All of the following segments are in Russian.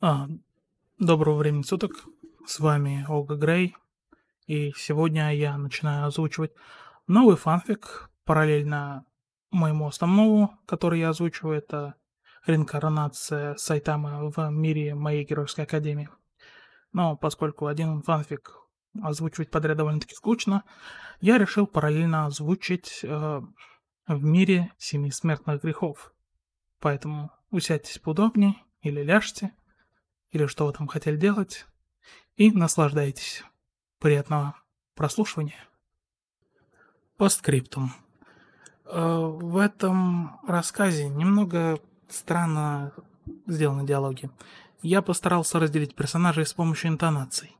А, доброго времени суток. С вами Ога Грей. И сегодня я начинаю озвучивать новый фанфик параллельно моему основному, который я озвучиваю. Это реинкарнация Сайтамы в мире моей Геройской Академии. Но поскольку один фанфик озвучивать подряд довольно-таки скучно, я решил параллельно озвучить э, в мире семи смертных грехов. Поэтому усядьтесь поудобнее или ляжьте, или что вы там хотели делать, и наслаждайтесь. Приятного прослушивания. Постскриптум. Э, в этом рассказе немного странно сделаны диалоги. Я постарался разделить персонажей с помощью интонаций.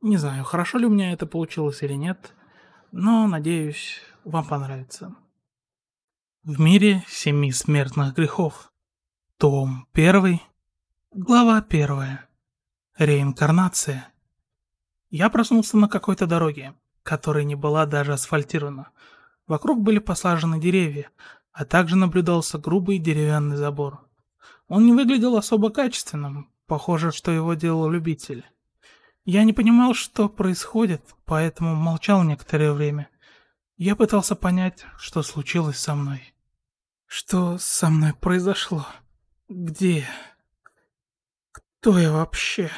Не знаю, хорошо ли у меня это получилось или нет, но, надеюсь, вам понравится. В мире семи смертных грехов. Том 1, Глава первая. Реинкарнация. Я проснулся на какой-то дороге, которая не была даже асфальтирована. Вокруг были посажены деревья, а также наблюдался грубый деревянный забор. Он не выглядел особо качественным, похоже, что его делал любитель. Я не понимал, что происходит, поэтому молчал некоторое время. Я пытался понять, что случилось со мной. Что со мной произошло? Где я? Кто я вообще?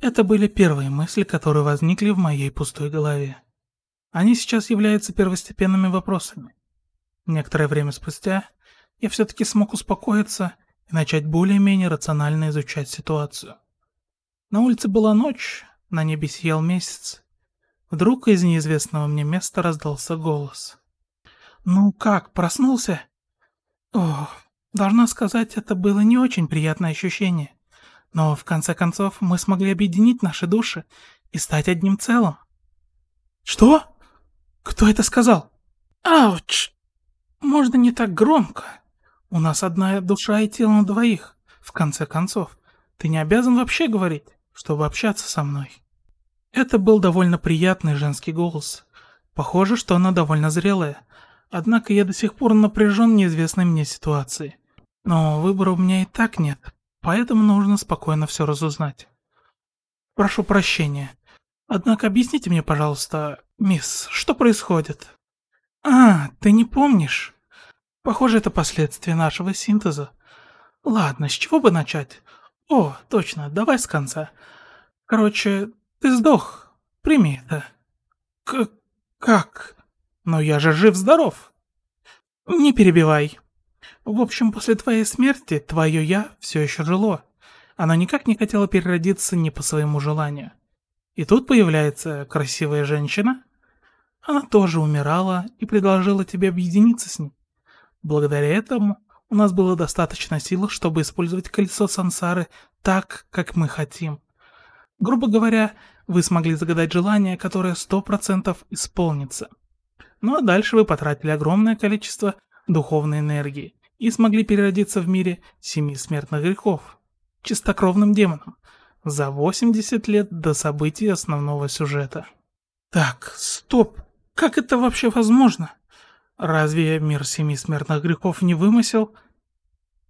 Это были первые мысли, которые возникли в моей пустой голове. Они сейчас являются первостепенными вопросами. Некоторое время спустя я все-таки смог успокоиться и начать более-менее рационально изучать ситуацию. На улице была ночь, на небе сиял месяц. Вдруг из неизвестного мне места раздался голос. «Ну как, проснулся?» О, должна сказать, это было не очень приятное ощущение. Но в конце концов мы смогли объединить наши души и стать одним целым. Что? Кто это сказал? Ауч! Можно не так громко. У нас одна душа и тело на двоих. В конце концов, ты не обязан вообще говорить, чтобы общаться со мной. Это был довольно приятный женский голос. Похоже, что она довольно зрелая. Однако я до сих пор напряжен неизвестной мне ситуацией. Но выбора у меня и так нет, поэтому нужно спокойно все разузнать. Прошу прощения. Однако объясните мне, пожалуйста, мисс, что происходит? А, ты не помнишь? Похоже, это последствия нашего синтеза. Ладно, с чего бы начать? О, точно, давай с конца. Короче, ты сдох. Прими это. К как? Но я же жив-здоров. Не перебивай. В общем, после твоей смерти твое «я» все еще жило. Оно никак не хотело переродиться не по своему желанию. И тут появляется красивая женщина. Она тоже умирала и предложила тебе объединиться с ней. Благодаря этому у нас было достаточно сил, чтобы использовать колесо сансары так, как мы хотим. Грубо говоря, вы смогли загадать желание, которое сто процентов исполнится. Ну а дальше вы потратили огромное количество духовной энергии и смогли переродиться в мире семи смертных грехов, чистокровным демоном, за 80 лет до событий основного сюжета. Так, стоп, как это вообще возможно? Разве мир семи смертных грехов не вымысел?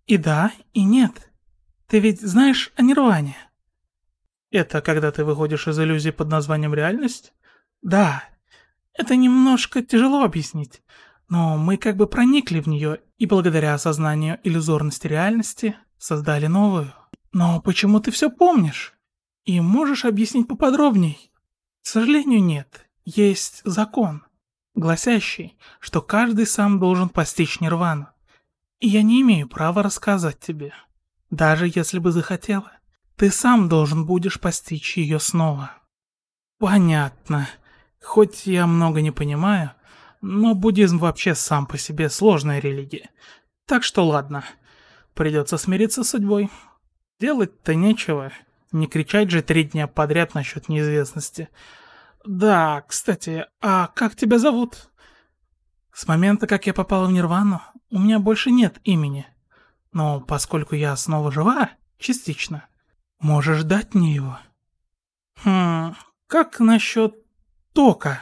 И да, и нет. Ты ведь знаешь о нирване? Это когда ты выходишь из иллюзии под названием реальность? Да. Это немножко тяжело объяснить. Но мы как бы проникли в нее и благодаря осознанию иллюзорности реальности создали новую. Но почему ты все помнишь? И можешь объяснить поподробней? К сожалению, нет. Есть закон, гласящий, что каждый сам должен постичь нирвану. И я не имею права рассказать тебе. Даже если бы захотела, ты сам должен будешь постичь ее снова. Понятно. Хоть я много не понимаю, но буддизм вообще сам по себе сложная религия. Так что ладно, придется смириться с судьбой. Делать-то нечего. Не кричать же три дня подряд насчет неизвестности. Да, кстати, а как тебя зовут? С момента, как я попала в Нирвану, у меня больше нет имени. Но поскольку я снова жива, частично, можешь дать мне его. Хм, как насчет Тока?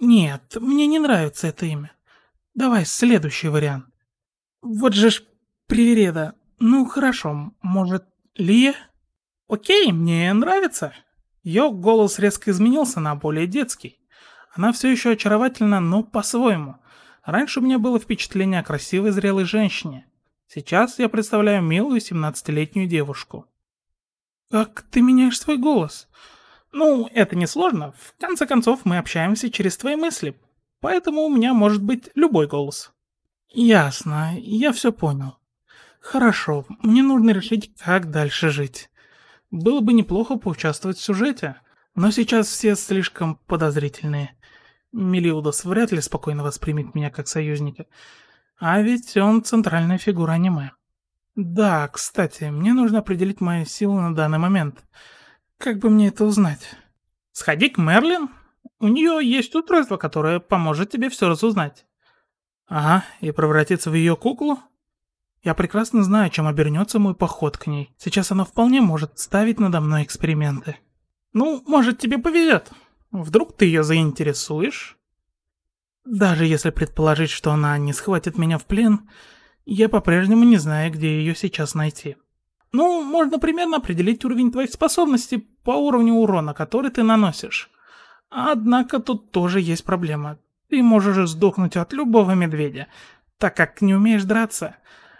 Нет, мне не нравится это имя. Давай следующий вариант. Вот же ж привереда. Ну, хорошо, может, Лия? Окей, мне нравится. Ее голос резко изменился на более детский. Она все еще очаровательна, но по-своему. Раньше у меня было впечатление о красивой зрелой женщине. Сейчас я представляю милую 17-летнюю девушку. Как ты меняешь свой голос? Ну, это несложно. В конце концов, мы общаемся через твои мысли. Поэтому у меня может быть любой голос. Ясно, я все понял. Хорошо, мне нужно решить, как дальше жить. Было бы неплохо поучаствовать в сюжете, но сейчас все слишком подозрительные. Мелиудас вряд ли спокойно воспримет меня как союзника. А ведь он центральная фигура аниме. Да, кстати, мне нужно определить мои силы на данный момент. Как бы мне это узнать? Сходи к Мерлин. У нее есть устройство, которое поможет тебе все разузнать. Ага, и превратиться в ее куклу? Я прекрасно знаю, чем обернется мой поход к ней. Сейчас она вполне может ставить надо мной эксперименты. Ну, может, тебе повезет. Вдруг ты ее заинтересуешь? Даже если предположить, что она не схватит меня в плен, я по-прежнему не знаю, где ее сейчас найти. Ну, можно примерно определить уровень твоих способностей по уровню урона, который ты наносишь. Однако тут тоже есть проблема. Ты можешь сдохнуть от любого медведя, так как не умеешь драться.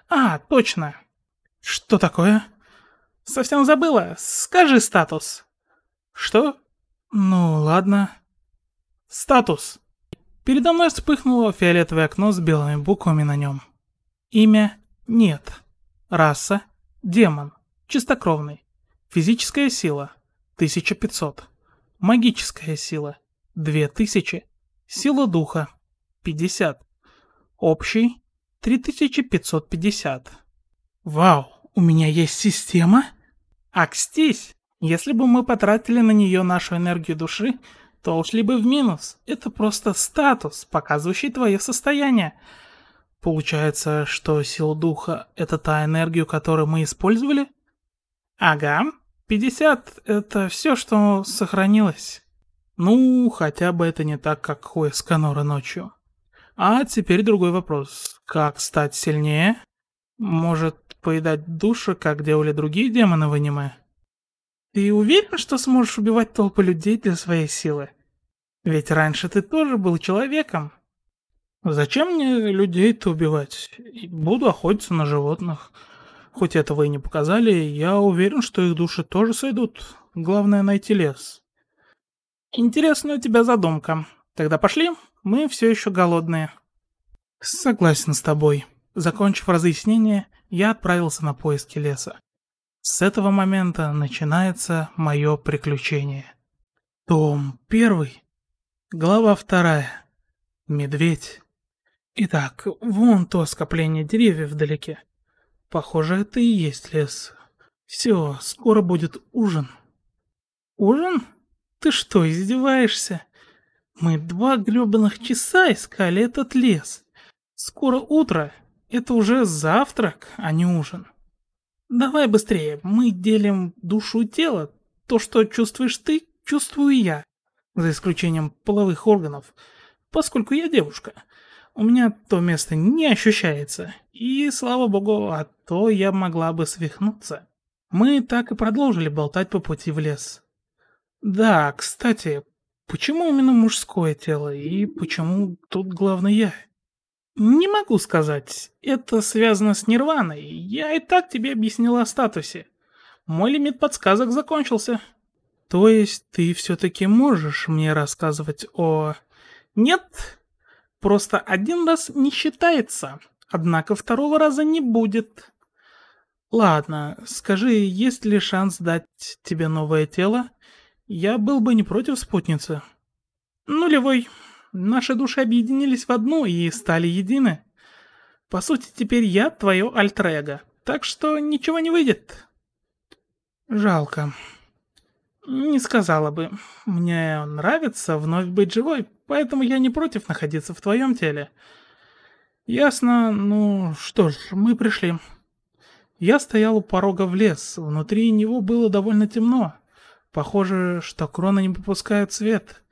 А, точно. Что такое? Совсем забыла. Скажи статус. Что? Ну, ладно. Статус. Передо мной вспыхнуло фиолетовое окно с белыми буквами на нем. Имя – нет. Раса – демон. Чистокровный. Физическая сила – 1500. Магическая сила – 2000. Сила духа – 50. Общий – 3550. Вау, у меня есть система? Акстись! Если бы мы потратили на нее нашу энергию души, то ушли бы в минус. Это просто статус, показывающий твое состояние. Получается, что сила духа — это та энергию, которую мы использовали? Ага. 50 — это все, что сохранилось. Ну, хотя бы это не так, как у Эсканора ночью. А теперь другой вопрос. Как стать сильнее? Может, поедать души, как делали другие демоны в аниме? Ты уверен, что сможешь убивать толпы людей для своей силы? Ведь раньше ты тоже был человеком. Зачем мне людей-то убивать? Буду охотиться на животных. Хоть этого и не показали, я уверен, что их души тоже сойдут. Главное найти лес. Интересная у тебя задумка. Тогда пошли, мы все еще голодные. Согласен с тобой. Закончив разъяснение, я отправился на поиски леса. С этого момента начинается мое приключение. Том первый, глава вторая. Медведь. Итак, вон то скопление деревьев вдалеке. Похоже, это и есть лес. Все, скоро будет ужин. Ужин? Ты что, издеваешься? Мы два гребаных часа искали этот лес. Скоро утро. Это уже завтрак, а не ужин. Давай быстрее, мы делим душу и тело. То, что чувствуешь ты, чувствую я. За исключением половых органов, поскольку я девушка. У меня то место не ощущается. И, слава богу, а то я могла бы свихнуться. Мы так и продолжили болтать по пути в лес. Да, кстати, почему именно мужское тело и почему тут главный я? Не могу сказать. Это связано с нирваной. Я и так тебе объяснила о статусе. Мой лимит подсказок закончился. То есть ты все-таки можешь мне рассказывать о... Нет, просто один раз не считается, однако второго раза не будет. Ладно, скажи, есть ли шанс дать тебе новое тело? Я был бы не против спутницы. Нулевой. Наши души объединились в одну и стали едины. По сути, теперь я твое альтер так что ничего не выйдет. Жалко. Не сказала бы. Мне нравится вновь быть живой, поэтому я не против находиться в твоем теле. Ясно, ну что ж, мы пришли. Я стоял у порога в лес, внутри него было довольно темно. Похоже, что кроны не попускают свет.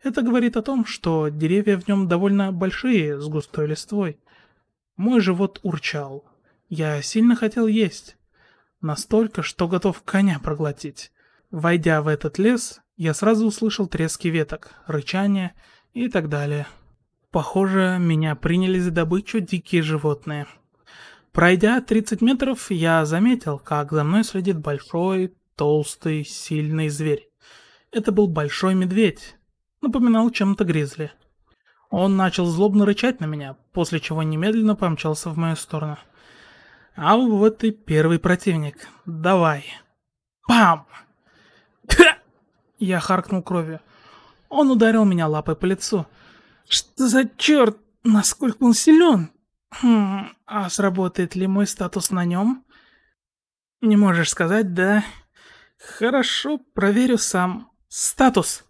Это говорит о том, что деревья в нем довольно большие, с густой листвой. Мой живот урчал. Я сильно хотел есть. Настолько, что готов коня проглотить. Войдя в этот лес, я сразу услышал трески веток, рычание и так далее. Похоже, меня приняли за добычу дикие животные. Пройдя 30 метров, я заметил, как за мной следит большой, толстый, сильный зверь. Это был большой медведь. Напоминал чем-то гризли. Он начал злобно рычать на меня, после чего немедленно помчался в мою сторону. А вот и первый противник. Давай. Пам! Я харкнул кровью. Он ударил меня лапой по лицу. Что за черт? Насколько он силен? Хм, а сработает ли мой статус на нем? Не можешь сказать, да? Хорошо, проверю сам. Статус.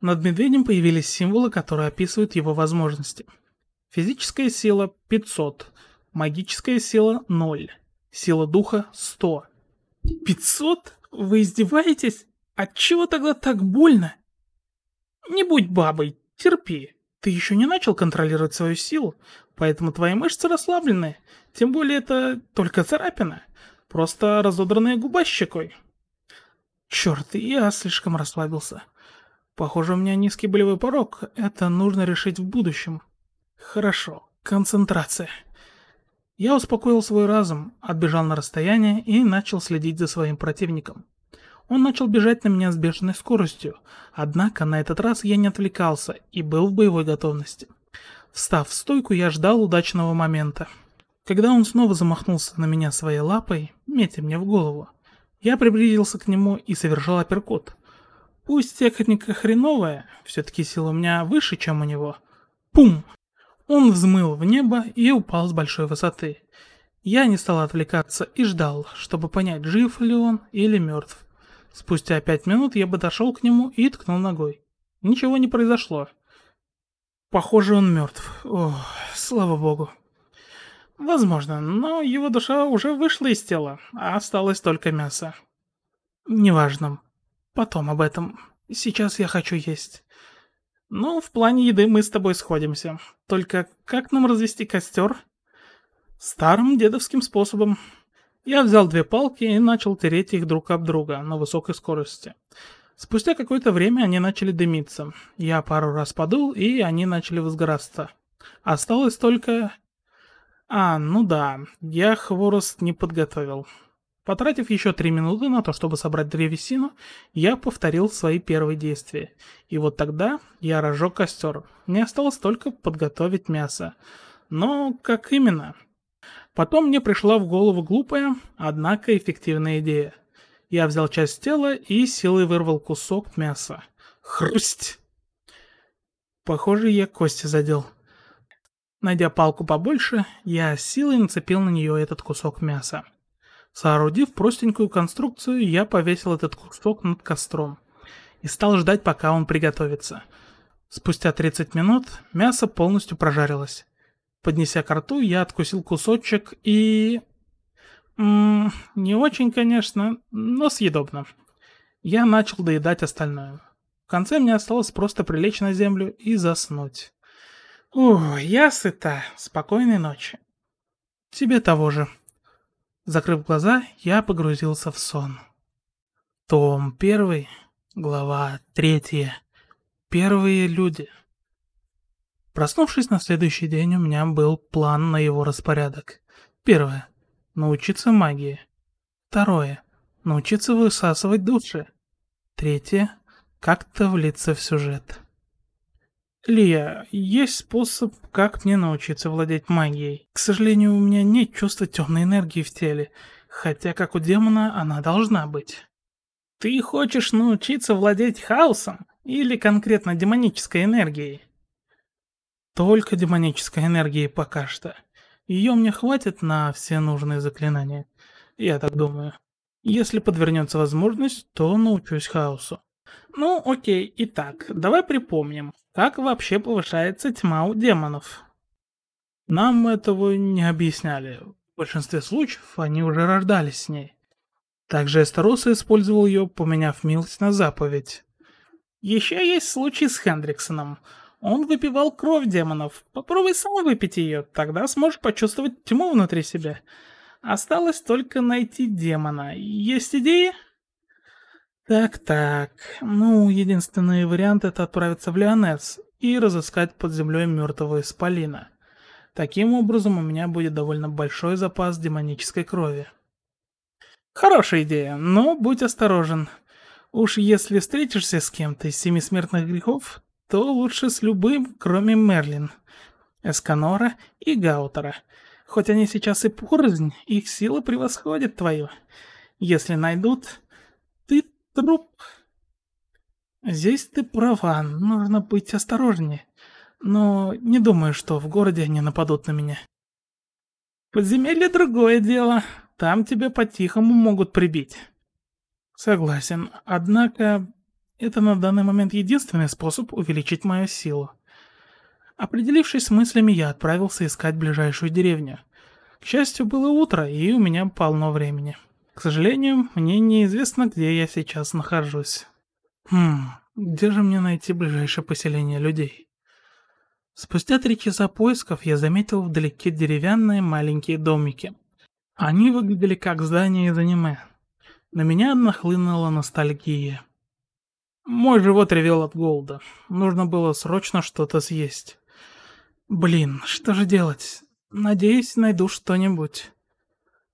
Над медведем появились символы, которые описывают его возможности. Физическая сила 500, магическая сила 0, сила духа 100. 500? Вы издеваетесь? Отчего тогда так больно? Не будь бабой, терпи. Ты еще не начал контролировать свою силу, поэтому твои мышцы расслаблены. Тем более это только царапина. Просто разодранная губа щекой. Черт, я слишком расслабился. Похоже, у меня низкий болевой порог. Это нужно решить в будущем. Хорошо. Концентрация. Я успокоил свой разум, отбежал на расстояние и начал следить за своим противником. Он начал бежать на меня с бешеной скоростью, однако на этот раз я не отвлекался и был в боевой готовности. Встав в стойку, я ждал удачного момента. Когда он снова замахнулся на меня своей лапой, метя мне в голову, я приблизился к нему и совершил апперкот. Пусть техника хреновая, все-таки сила у меня выше, чем у него. Пум! Он взмыл в небо и упал с большой высоты. Я не стал отвлекаться и ждал, чтобы понять, жив ли он или мертв. Спустя пять минут я подошел к нему и ткнул ногой. Ничего не произошло. Похоже, он мертв. Ох, слава богу. Возможно, но его душа уже вышла из тела, а осталось только мясо. Неважно. Потом об этом. Сейчас я хочу есть. Ну, в плане еды мы с тобой сходимся. Только как нам развести костер? Старым дедовским способом. Я взял две палки и начал тереть их друг об друга на высокой скорости. Спустя какое-то время они начали дымиться. Я пару раз подул, и они начали возгораться. Осталось только... А, ну да, я хворост не подготовил. Потратив еще три минуты на то, чтобы собрать древесину, я повторил свои первые действия. И вот тогда я разжег костер. Мне осталось только подготовить мясо. Но как именно? Потом мне пришла в голову глупая, однако эффективная идея. Я взял часть тела и силой вырвал кусок мяса. Хрусть! Похоже, я кости задел. Найдя палку побольше, я силой нацепил на нее этот кусок мяса. Соорудив простенькую конструкцию, я повесил этот кусок над костром и стал ждать, пока он приготовится. Спустя 30 минут мясо полностью прожарилось. Поднеся к рту, я откусил кусочек и... М -м, не очень, конечно, но съедобно. Я начал доедать остальное. В конце мне осталось просто прилечь на землю и заснуть. Ух, я сыта. Спокойной ночи. Тебе того же. Закрыв глаза, я погрузился в сон. Том 1, глава 3. Первые люди. Проснувшись на следующий день, у меня был план на его распорядок. Первое. Научиться магии. Второе. Научиться высасывать души. Третье. Как-то влиться в сюжет. Лия, есть способ, как мне научиться владеть магией. К сожалению, у меня нет чувства темной энергии в теле, хотя как у демона она должна быть. Ты хочешь научиться владеть хаосом или конкретно демонической энергией? Только демонической энергии пока что. Ее мне хватит на все нужные заклинания. Я так думаю. Если подвернется возможность, то научусь хаосу. Ну, окей, итак, давай припомним, как вообще повышается тьма у демонов. Нам этого не объясняли. В большинстве случаев они уже рождались с ней. Также Эстероса использовал ее, поменяв милость на заповедь. Еще есть случай с Хендриксоном. Он выпивал кровь демонов. Попробуй сам выпить ее, тогда сможешь почувствовать тьму внутри себя. Осталось только найти демона. Есть идеи? Так-так. Ну, единственный вариант это отправиться в Леонес и разыскать под землей мертвого исполина. Таким образом, у меня будет довольно большой запас демонической крови. Хорошая идея, но будь осторожен. Уж если встретишься с кем-то из семи смертных грехов, то лучше с любым, кроме Мерлин, Эсканора и Гаутера. Хоть они сейчас и порознь, их сила превосходит твою. Если найдут, ты труп. Здесь ты права, нужно быть осторожнее. Но не думаю, что в городе они нападут на меня. Подземелье другое дело. Там тебя по-тихому могут прибить. Согласен. Однако, это на данный момент единственный способ увеличить мою силу. Определившись с мыслями, я отправился искать ближайшую деревню. К счастью, было утро, и у меня полно времени. К сожалению, мне неизвестно, где я сейчас нахожусь. Хм, где же мне найти ближайшее поселение людей? Спустя три часа поисков я заметил вдалеке деревянные маленькие домики. Они выглядели как здания из аниме. На меня нахлынула ностальгия. Мой живот ревел от голода. Нужно было срочно что-то съесть. Блин, что же делать? Надеюсь, найду что-нибудь.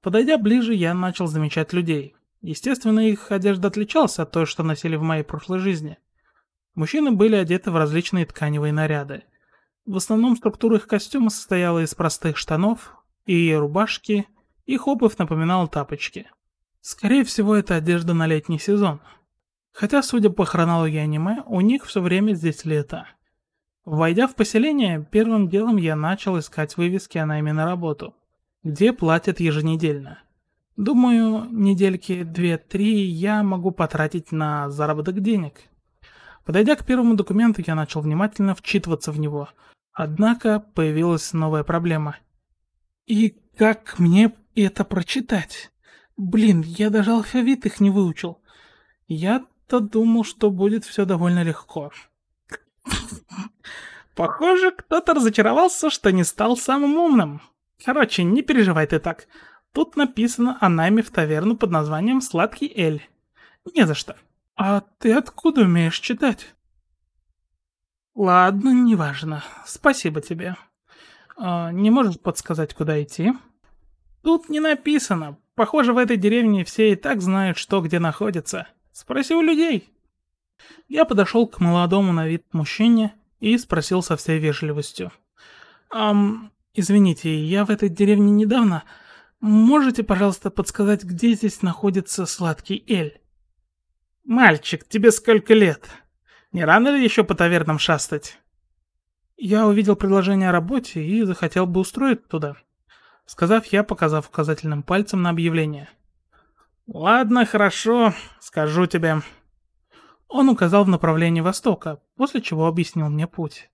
Подойдя ближе, я начал замечать людей. Естественно, их одежда отличалась от той, что носили в моей прошлой жизни. Мужчины были одеты в различные тканевые наряды. В основном структура их костюма состояла из простых штанов и рубашки, их обувь напоминала тапочки. Скорее всего, это одежда на летний сезон. Хотя, судя по хронологии аниме, у них все время здесь лето. Войдя в поселение, первым делом я начал искать вывески о найме на работу, где платят еженедельно. Думаю, недельки две-три я могу потратить на заработок денег. Подойдя к первому документу, я начал внимательно вчитываться в него. Однако появилась новая проблема. И как мне это прочитать? Блин, я даже алфавит их не выучил. Я-то думал, что будет все довольно легко. Похоже, кто-то разочаровался, что не стал самым умным. Короче, не переживай ты так. Тут написано о найме в таверну под названием «Сладкий Эль». Не за что. А ты откуда умеешь читать? Ладно, неважно. Спасибо тебе. А, не можешь подсказать, куда идти? Тут не написано. Похоже, в этой деревне все и так знают, что где находится. Спроси у людей. Я подошел к молодому на вид мужчине и спросил со всей вежливостью. «Ам, извините, я в этой деревне недавно. Можете, пожалуйста, подсказать, где здесь находится сладкий Эль?» «Мальчик, тебе сколько лет? Не рано ли еще по тавернам шастать?» Я увидел предложение о работе и захотел бы устроить туда. Сказав я, показав указательным пальцем на объявление. «Ладно, хорошо, скажу тебе». Он указал в направлении востока, после чего объяснил мне путь.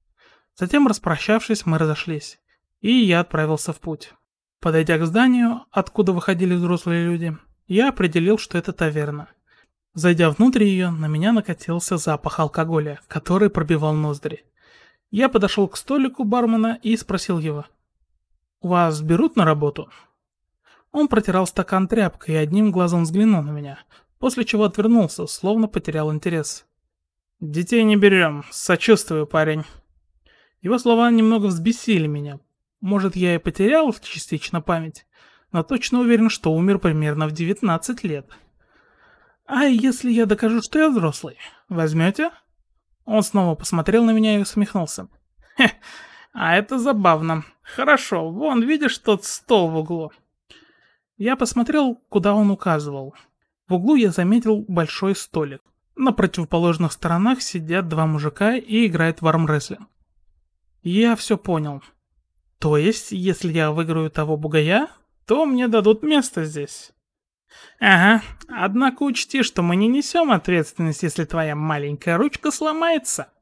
Затем, распрощавшись, мы разошлись, и я отправился в путь. Подойдя к зданию, откуда выходили взрослые люди, я определил, что это таверна. Зайдя внутрь ее, на меня накатился запах алкоголя, который пробивал ноздри. Я подошел к столику бармена и спросил его – «Вас берут на работу?» Он протирал стакан тряпкой и одним глазом взглянул на меня, после чего отвернулся, словно потерял интерес. «Детей не берем, сочувствую, парень». Его слова немного взбесили меня. Может, я и потерял частично память, но точно уверен, что умер примерно в 19 лет. «А если я докажу, что я взрослый? Возьмете?» Он снова посмотрел на меня и усмехнулся. «Хе, а это забавно. Хорошо, вон, видишь тот стол в углу? Я посмотрел, куда он указывал. В углу я заметил большой столик. На противоположных сторонах сидят два мужика и играют в армрестлинг. Я все понял. То есть, если я выиграю того бугая, то мне дадут место здесь. Ага, однако учти, что мы не несем ответственность, если твоя маленькая ручка сломается.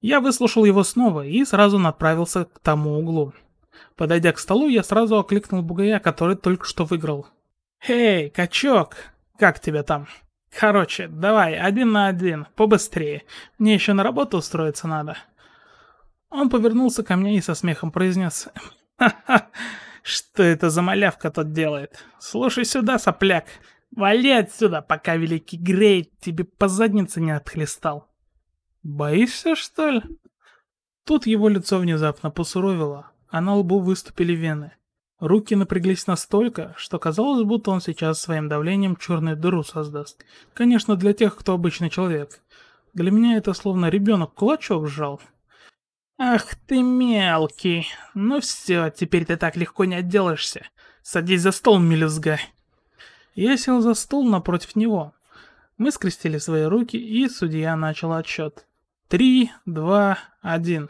Я выслушал его снова и сразу направился к тому углу. Подойдя к столу, я сразу окликнул бугая, который только что выиграл. «Эй, качок! Как тебя там?» «Короче, давай, один на один, побыстрее. Мне еще на работу устроиться надо». Он повернулся ко мне и со смехом произнес. «Ха-ха, что это за малявка тут делает? Слушай сюда, сопляк, вали отсюда, пока великий Грей тебе по заднице не отхлестал». «Боишься, что ли?» Тут его лицо внезапно посуровило, а на лбу выступили вены. Руки напряглись настолько, что казалось, будто он сейчас своим давлением черную дыру создаст. Конечно, для тех, кто обычный человек. Для меня это словно ребенок кулачок сжал. Ах ты мелкий. Ну все, теперь ты так легко не отделаешься. Садись за стол, мелюзга. Я сел за стол напротив него. Мы скрестили свои руки, и судья начал отсчет. Три, два, один.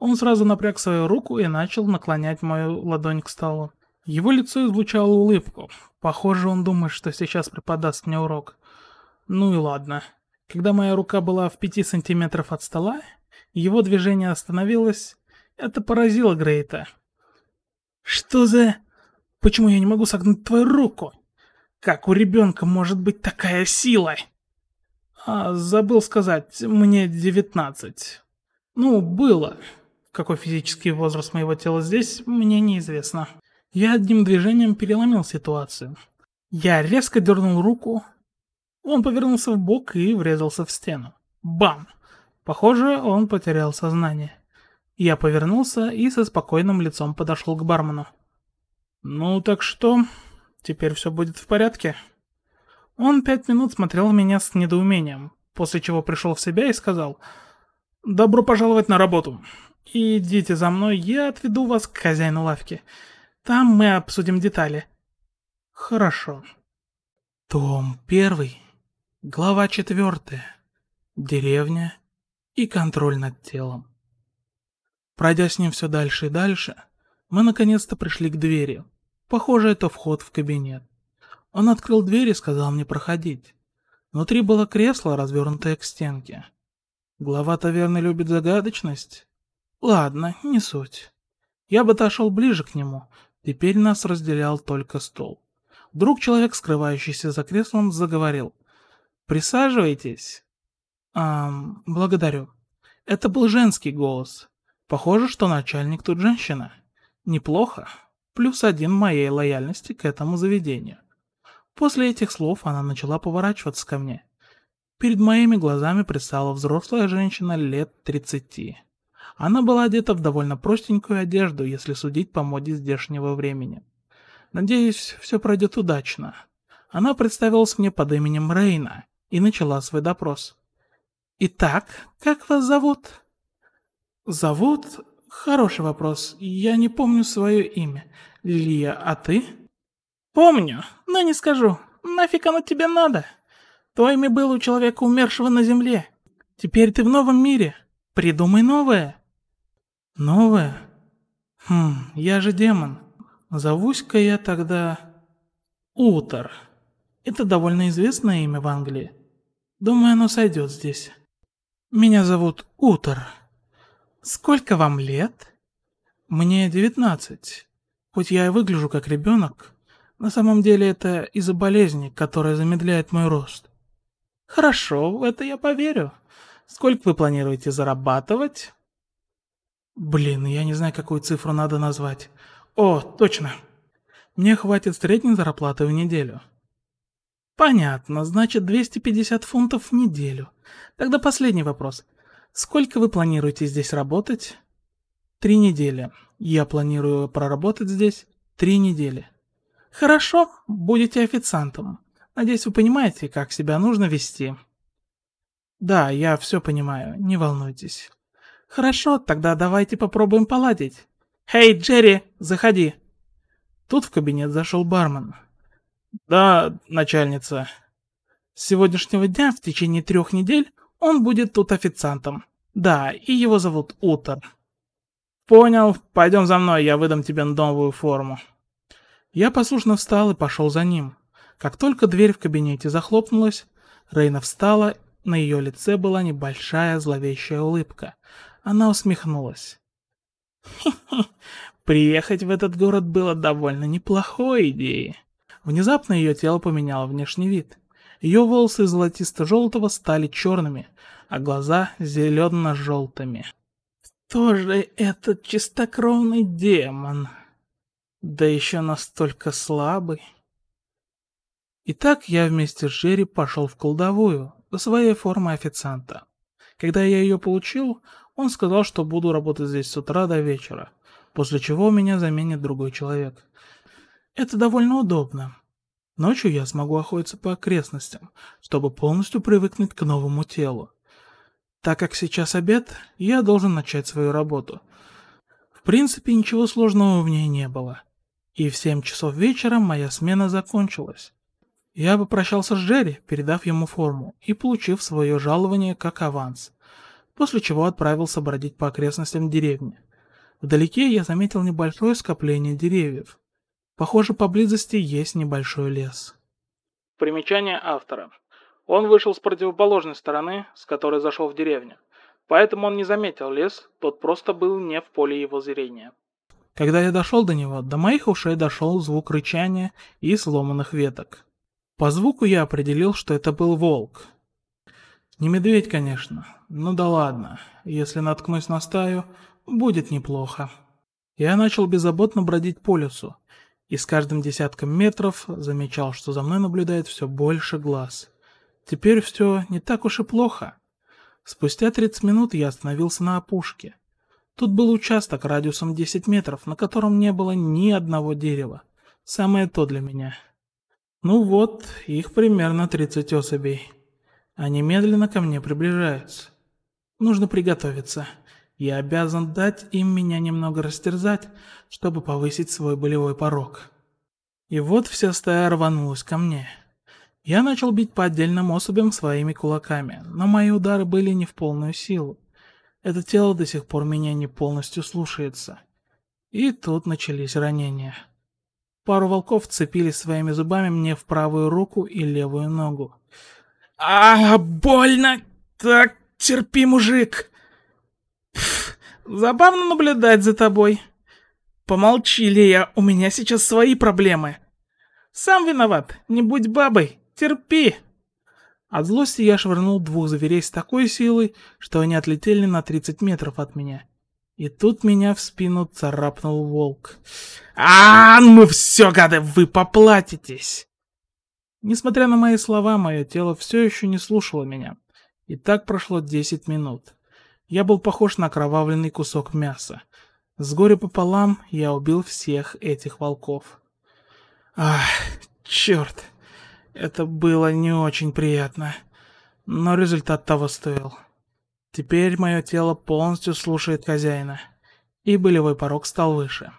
Он сразу напряг свою руку и начал наклонять мою ладонь к столу. Его лицо излучало улыбку. Похоже, он думает, что сейчас преподаст мне урок. Ну и ладно. Когда моя рука была в пяти сантиметров от стола, его движение остановилось. Это поразило Грейта. «Что за... Почему я не могу согнуть твою руку? Как у ребенка может быть такая сила?» «А, забыл сказать, мне девятнадцать. Ну, было. Какой физический возраст моего тела здесь, мне неизвестно. Я одним движением переломил ситуацию. Я резко дернул руку. Он повернулся в бок и врезался в стену. Бам! Похоже, он потерял сознание. Я повернулся и со спокойным лицом подошел к бармену. «Ну так что? Теперь все будет в порядке?» Он пять минут смотрел меня с недоумением, после чего пришел в себя и сказал «Добро пожаловать на работу. Идите за мной, я отведу вас к хозяину лавки. Там мы обсудим детали. Хорошо. Том первый. Глава четвертая. Деревня и контроль над телом. Пройдя с ним все дальше и дальше, мы наконец-то пришли к двери. Похоже, это вход в кабинет. Он открыл дверь и сказал мне проходить. Внутри было кресло, развернутое к стенке. Глава таверны любит загадочность. Ладно, не суть. Я бы отошел ближе к нему. Теперь нас разделял только стол. Вдруг человек, скрывающийся за креслом, заговорил. «Присаживайтесь». «Ам, благодарю». Это был женский голос. Похоже, что начальник тут женщина. Неплохо. Плюс один моей лояльности к этому заведению. После этих слов она начала поворачиваться ко мне. Перед моими глазами предстала взрослая женщина лет тридцати. Она была одета в довольно простенькую одежду, если судить по моде здешнего времени. Надеюсь, все пройдет удачно. Она представилась мне под именем Рейна и начала свой допрос. «Итак, как вас зовут?» «Зовут? Хороший вопрос. Я не помню свое имя. Лия, а ты?» «Помню, но не скажу. Нафиг оно тебе надо? Твое имя было у человека, умершего на земле. Теперь ты в новом мире. Придумай новое». Новое? Хм, я же демон. Зовусь-ка я тогда... Утор. Это довольно известное имя в Англии. Думаю, оно сойдет здесь. Меня зовут Утор. Сколько вам лет? Мне 19. Хоть я и выгляжу как ребенок, на самом деле это из-за болезни, которая замедляет мой рост. Хорошо, в это я поверю. Сколько вы планируете зарабатывать? Блин, я не знаю, какую цифру надо назвать. О, точно. Мне хватит средней зарплаты в неделю. Понятно, значит 250 фунтов в неделю. Тогда последний вопрос. Сколько вы планируете здесь работать? Три недели. Я планирую проработать здесь три недели. Хорошо, будете официантом. Надеюсь, вы понимаете, как себя нужно вести. Да, я все понимаю, не волнуйтесь. Хорошо, тогда давайте попробуем поладить. Эй, Джерри, заходи. Тут в кабинет зашел бармен. Да, начальница. С сегодняшнего дня в течение трех недель он будет тут официантом. Да, и его зовут Утер. Понял, пойдем за мной, я выдам тебе новую форму. Я послушно встал и пошел за ним. Как только дверь в кабинете захлопнулась, Рейна встала, на ее лице была небольшая зловещая улыбка. Она усмехнулась. Приехать в этот город было довольно неплохой идеей. Внезапно ее тело поменяло внешний вид. Ее волосы золотисто-желтого стали черными, а глаза зелено-желтыми. Кто же этот чистокровный демон? Да еще настолько слабый. Итак, я вместе с Джерри пошел в колдовую, до своей формы официанта. Когда я ее получил, он сказал, что буду работать здесь с утра до вечера, после чего меня заменит другой человек. Это довольно удобно. Ночью я смогу охотиться по окрестностям, чтобы полностью привыкнуть к новому телу. Так как сейчас обед, я должен начать свою работу. В принципе, ничего сложного в ней не было. И в 7 часов вечера моя смена закончилась. Я попрощался с Джерри, передав ему форму и получив свое жалование как аванс, после чего отправился бродить по окрестностям деревни. Вдалеке я заметил небольшое скопление деревьев. Похоже, поблизости есть небольшой лес. Примечание автора. Он вышел с противоположной стороны, с которой зашел в деревню. Поэтому он не заметил лес, тот просто был не в поле его зрения. Когда я дошел до него, до моих ушей дошел звук рычания и сломанных веток. По звуку я определил, что это был волк. Не медведь, конечно. Ну да ладно. Если наткнусь на стаю, будет неплохо. Я начал беззаботно бродить по лесу, и с каждым десятком метров замечал, что за мной наблюдает все больше глаз. Теперь все не так уж и плохо. Спустя 30 минут я остановился на опушке. Тут был участок радиусом 10 метров, на котором не было ни одного дерева. Самое то для меня. Ну вот, их примерно 30 особей. Они медленно ко мне приближаются. Нужно приготовиться. Я обязан дать им меня немного растерзать, чтобы повысить свой болевой порог. И вот вся стая рванулась ко мне. Я начал бить по отдельным особям своими кулаками, но мои удары были не в полную силу. Это тело до сих пор меня не полностью слушается. И тут начались ранения. Пару волков цепились своими зубами мне в правую руку и левую ногу. А, больно! Так, терпи, мужик!» Пф, «Забавно наблюдать за тобой. Помолчи, Лея, у меня сейчас свои проблемы. Сам виноват, не будь бабой, терпи!» От злости я швырнул двух зверей с такой силой, что они отлетели на 30 метров от меня. И тут меня в спину царапнул волк. а, ну все, гады, вы поплатитесь! Несмотря на мои слова, мое тело все еще не слушало меня. И так прошло 10 минут. Я был похож на кровавленный кусок мяса. С горя пополам я убил всех этих волков. Ах, черт. Это было не очень приятно. Но результат того стоил. Теперь мое тело полностью слушает хозяина, и болевой порог стал выше.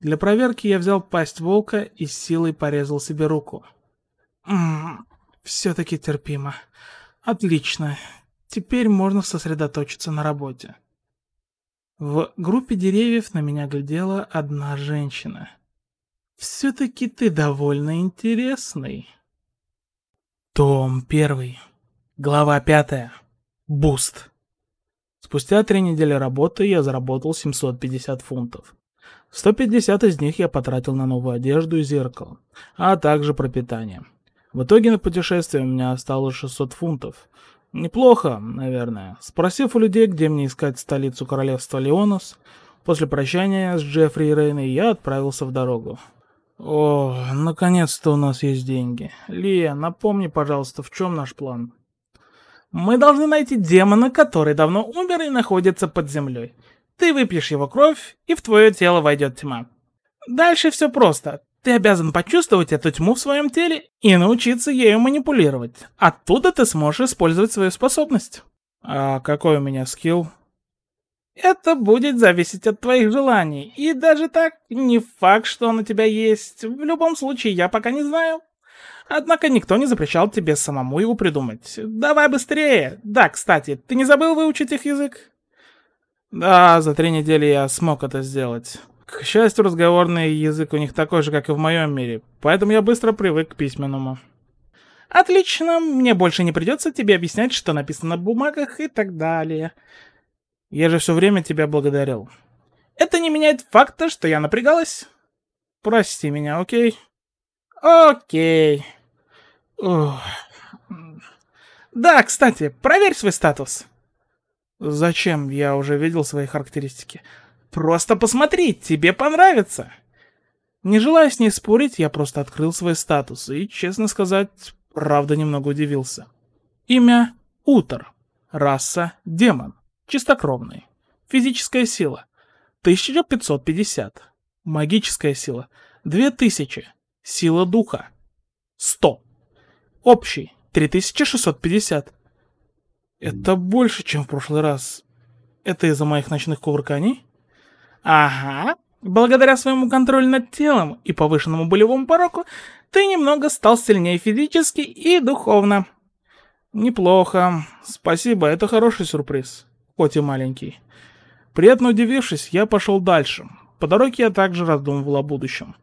Для проверки я взял пасть волка и силой порезал себе руку. Все-таки терпимо. Отлично. Теперь можно сосредоточиться на работе. В группе деревьев на меня глядела одна женщина. Все-таки ты довольно интересный. Том первый. Глава пятая. Буст. Спустя три недели работы я заработал 750 фунтов. 150 из них я потратил на новую одежду и зеркало, а также пропитание. В итоге на путешествие у меня осталось 600 фунтов. Неплохо, наверное. Спросив у людей, где мне искать столицу королевства Леонос, после прощания с Джеффри и Рейной я отправился в дорогу. О, наконец-то у нас есть деньги. Лия, напомни, пожалуйста, в чем наш план? Мы должны найти демона, который давно умер и находится под землей. Ты выпьешь его кровь, и в твое тело войдет тьма. Дальше все просто. Ты обязан почувствовать эту тьму в своем теле и научиться ею манипулировать. Оттуда ты сможешь использовать свою способность. А какой у меня скилл? Это будет зависеть от твоих желаний. И даже так, не факт, что он у тебя есть. В любом случае, я пока не знаю. Однако никто не запрещал тебе самому его придумать. Давай быстрее. Да, кстати, ты не забыл выучить их язык? Да, за три недели я смог это сделать. К счастью, разговорный язык у них такой же, как и в моем мире, поэтому я быстро привык к письменному. Отлично, мне больше не придется тебе объяснять, что написано на бумагах и так далее. Я же все время тебя благодарил. Это не меняет факта, что я напрягалась. Прости меня, окей? Окей. Ух. Да, кстати, проверь свой статус. Зачем? Я уже видел свои характеристики. Просто посмотри, тебе понравится. Не желая с ней спорить, я просто открыл свой статус и, честно сказать, правда немного удивился. Имя — Утор. Раса — демон. Чистокровный. Физическая сила — 1550. Магическая сила — 2000. Сила духа — 100. Общий — 3650. Это больше, чем в прошлый раз. Это из-за моих ночных кувырканий? Ага. Благодаря своему контролю над телом и повышенному болевому порогу, ты немного стал сильнее физически и духовно. Неплохо. Спасибо, это хороший сюрприз. Хоть и маленький. Приятно удивившись, я пошел дальше. По дороге я также раздумывал о будущем.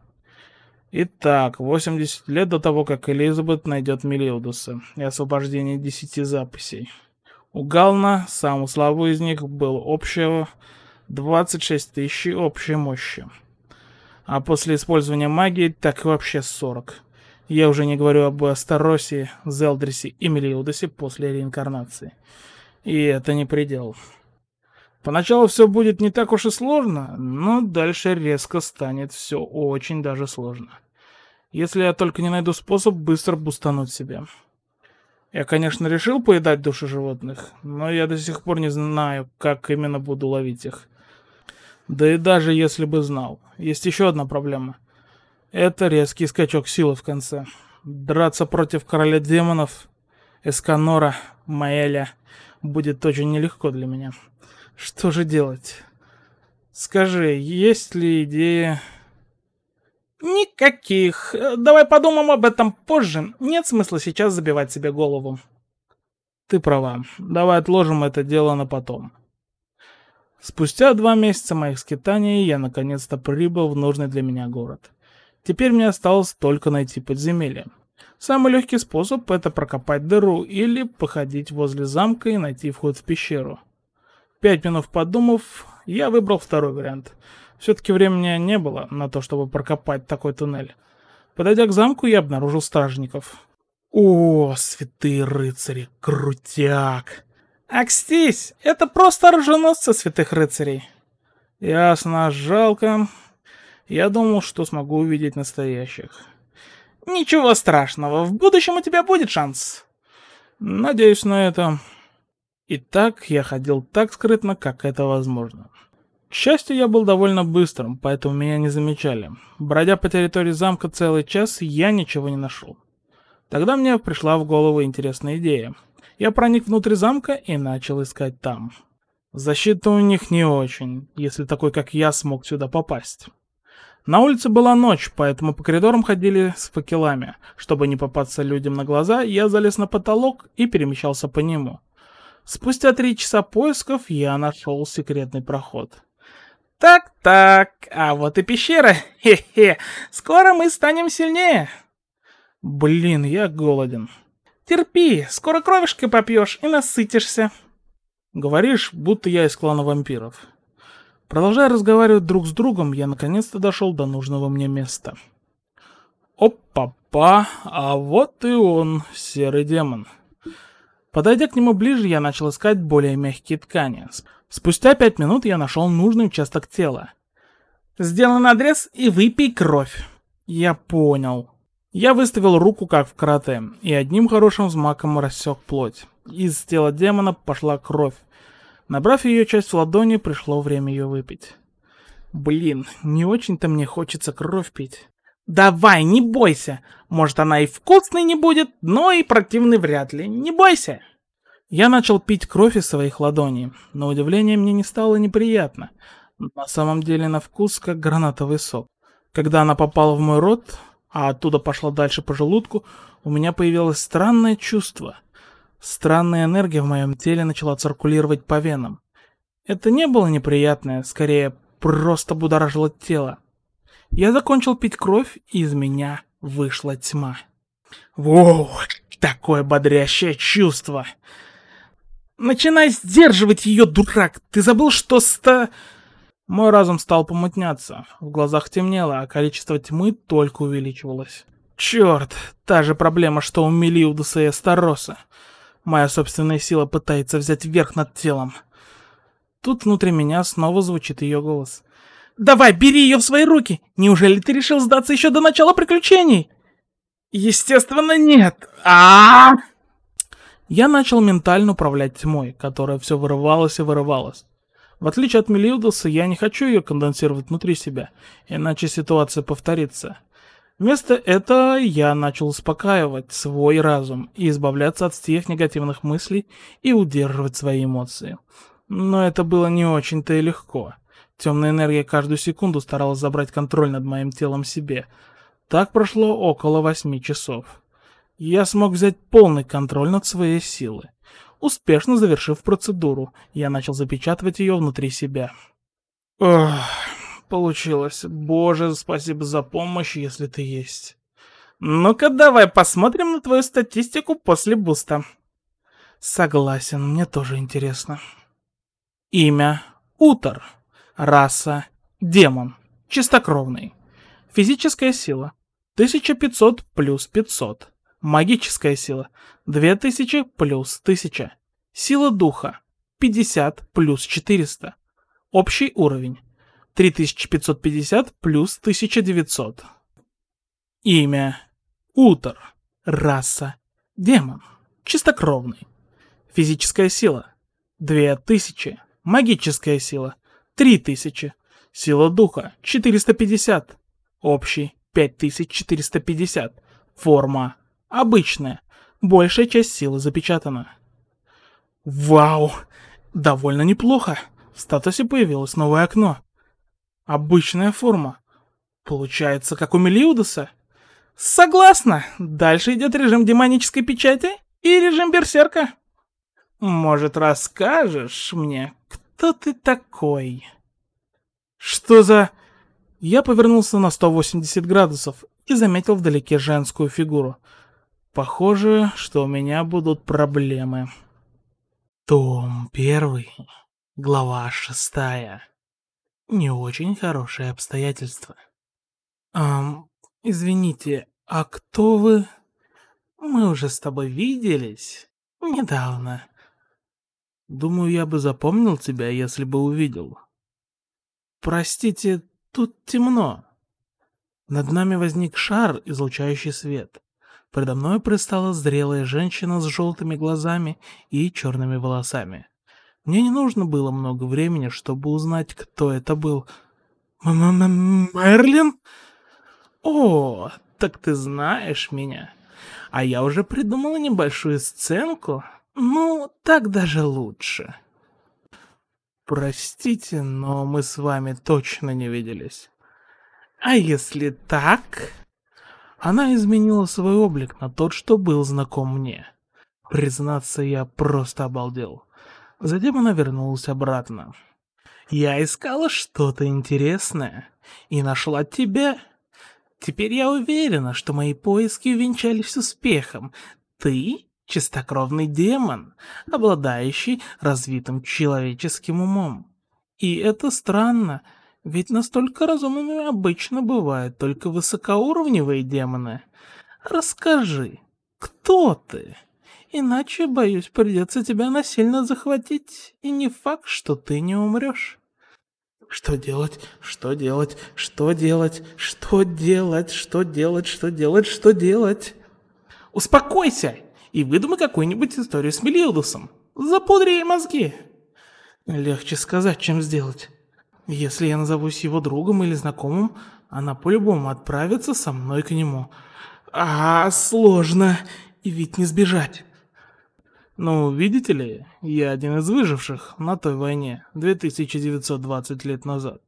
Итак, 80 лет до того, как Элизабет найдет Мелиудуса и освобождение 10 записей. У Гална, самого слабого из них, было общего 26 тысяч общей мощи. А после использования магии так вообще 40. Я уже не говорю об Астаросе, Зелдрисе и Мелиудосе после реинкарнации. И это не предел. Поначалу все будет не так уж и сложно, но дальше резко станет все очень даже сложно. Если я только не найду способ быстро бустануть себя. Я, конечно, решил поедать души животных, но я до сих пор не знаю, как именно буду ловить их. Да и даже если бы знал. Есть еще одна проблема. Это резкий скачок силы в конце. Драться против короля демонов, Эсканора, Маэля будет очень нелегко для меня. Что же делать? Скажи, есть ли идеи... Никаких. Давай подумаем об этом позже. Нет смысла сейчас забивать себе голову. Ты права. Давай отложим это дело на потом. Спустя два месяца моих скитаний я наконец-то прибыл в нужный для меня город. Теперь мне осталось только найти подземелье. Самый легкий способ это прокопать дыру или походить возле замка и найти вход в пещеру. Пять минут подумав, я выбрал второй вариант — все-таки времени не было на то, чтобы прокопать такой туннель. Подойдя к замку, я обнаружил стражников. О, святые рыцари, крутяк! Акстись, это просто оруженосцы святых рыцарей. Ясно, жалко. Я думал, что смогу увидеть настоящих. Ничего страшного, в будущем у тебя будет шанс. Надеюсь на это. Итак, я ходил так скрытно, как это возможно. К счастью, я был довольно быстрым, поэтому меня не замечали. Бродя по территории замка целый час, я ничего не нашел. Тогда мне пришла в голову интересная идея. Я проник внутрь замка и начал искать там. Защита у них не очень, если такой, как я, смог сюда попасть. На улице была ночь, поэтому по коридорам ходили с факелами. Чтобы не попасться людям на глаза, я залез на потолок и перемещался по нему. Спустя три часа поисков я нашел секретный проход. Так-так, а вот и пещера. Хе-хе, скоро мы станем сильнее. Блин, я голоден. Терпи, скоро кровишкой попьешь и насытишься. Говоришь, будто я из клана вампиров. Продолжая разговаривать друг с другом, я наконец-то дошел до нужного мне места. Опа-па, а вот и он, серый демон. Подойдя к нему ближе, я начал искать более мягкие ткани. Спустя пять минут я нашел нужный участок тела. Сделан надрез и выпей кровь. Я понял. Я выставил руку как в карате, и одним хорошим взмаком рассек плоть. Из тела демона пошла кровь. Набрав ее часть в ладони, пришло время ее выпить. Блин, не очень-то мне хочется кровь пить. Давай, не бойся. Может, она и вкусной не будет, но и противной вряд ли. Не бойся. Я начал пить кровь из своих ладоней. На удивление мне не стало неприятно. На самом деле на вкус как гранатовый сок. Когда она попала в мой рот, а оттуда пошла дальше по желудку, у меня появилось странное чувство. Странная энергия в моем теле начала циркулировать по венам. Это не было неприятное, скорее просто будоражило тело. Я закончил пить кровь, и из меня вышла тьма. Воу, такое бодрящее чувство. Начинай сдерживать ее, дурак. Ты забыл, что ста... Мой разум стал помутняться. В глазах темнело, а количество тьмы только увеличивалось. Черт, та же проблема, что у Мелиудуса и Астароса. Моя собственная сила пытается взять верх над телом. Тут внутри меня снова звучит ее голос. «Давай, бери ее в свои руки! Неужели ты решил сдаться еще до начала приключений?» «Естественно, нет! а, -а, -а Я начал ментально управлять тьмой, которая все вырывалась и вырывалась. В отличие от Мелиудуса, я не хочу ее конденсировать внутри себя, иначе ситуация повторится. Вместо этого я начал успокаивать свой разум и избавляться от всех негативных мыслей и удерживать свои эмоции. Но это было не очень-то и легко. Темная энергия каждую секунду старалась забрать контроль над моим телом себе. Так прошло около восьми часов. Я смог взять полный контроль над своей силой. Успешно завершив процедуру, я начал запечатывать ее внутри себя. Ох, получилось. Боже, спасибо за помощь, если ты есть. Ну-ка давай посмотрим на твою статистику после буста. Согласен, мне тоже интересно. Имя Утор. Раса демон. Чистокровный. Физическая сила 1500 плюс 500. Магическая сила 2000 плюс 1000. Сила духа 50 плюс 400. Общий уровень 3550 плюс 1900. Имя Утор. Раса демон. Чистокровный. Физическая сила 2000. Магическая сила 3000. Сила духа 450. Общий 5450. Форма обычная. Большая часть силы запечатана. Вау! Довольно неплохо. В статусе появилось новое окно. Обычная форма. Получается, как у Мелиудаса? Согласна. Дальше идет режим демонической печати и режим берсерка. Может, расскажешь мне, кто ты такой? Что за... Я повернулся на 180 градусов и заметил вдалеке женскую фигуру. Похоже, что у меня будут проблемы. Том первый, глава шестая. Не очень хорошие обстоятельства. Эм, извините, а кто вы? Мы уже с тобой виделись недавно. Думаю, я бы запомнил тебя, если бы увидел. Простите, тут темно. Над нами возник шар, излучающий свет. Предо мной пристала зрелая женщина с желтыми глазами и черными волосами. Мне не нужно было много времени, чтобы узнать, кто это был. М Мерлин? О, так ты знаешь меня. А я уже придумала небольшую сценку, ну, так даже лучше. Простите, но мы с вами точно не виделись. А если так? Она изменила свой облик на тот, что был знаком мне. Признаться, я просто обалдел. Затем она вернулась обратно. Я искала что-то интересное и нашла тебя. Теперь я уверена, что мои поиски увенчались успехом. Ты чистокровный демон, обладающий развитым человеческим умом. И это странно, ведь настолько разумными обычно бывают только высокоуровневые демоны. Расскажи, кто ты? Иначе, боюсь, придется тебя насильно захватить, и не факт, что ты не умрешь. Что делать? Что делать? Что делать? Что делать? Что делать? Что делать? Что делать? Успокойся! и выдумай какую-нибудь историю с Мелиудусом. Запудри ей мозги. Легче сказать, чем сделать. Если я назовусь его другом или знакомым, она по-любому отправится со мной к нему. А, сложно. И ведь не сбежать. Ну, видите ли, я один из выживших на той войне 2920 лет назад.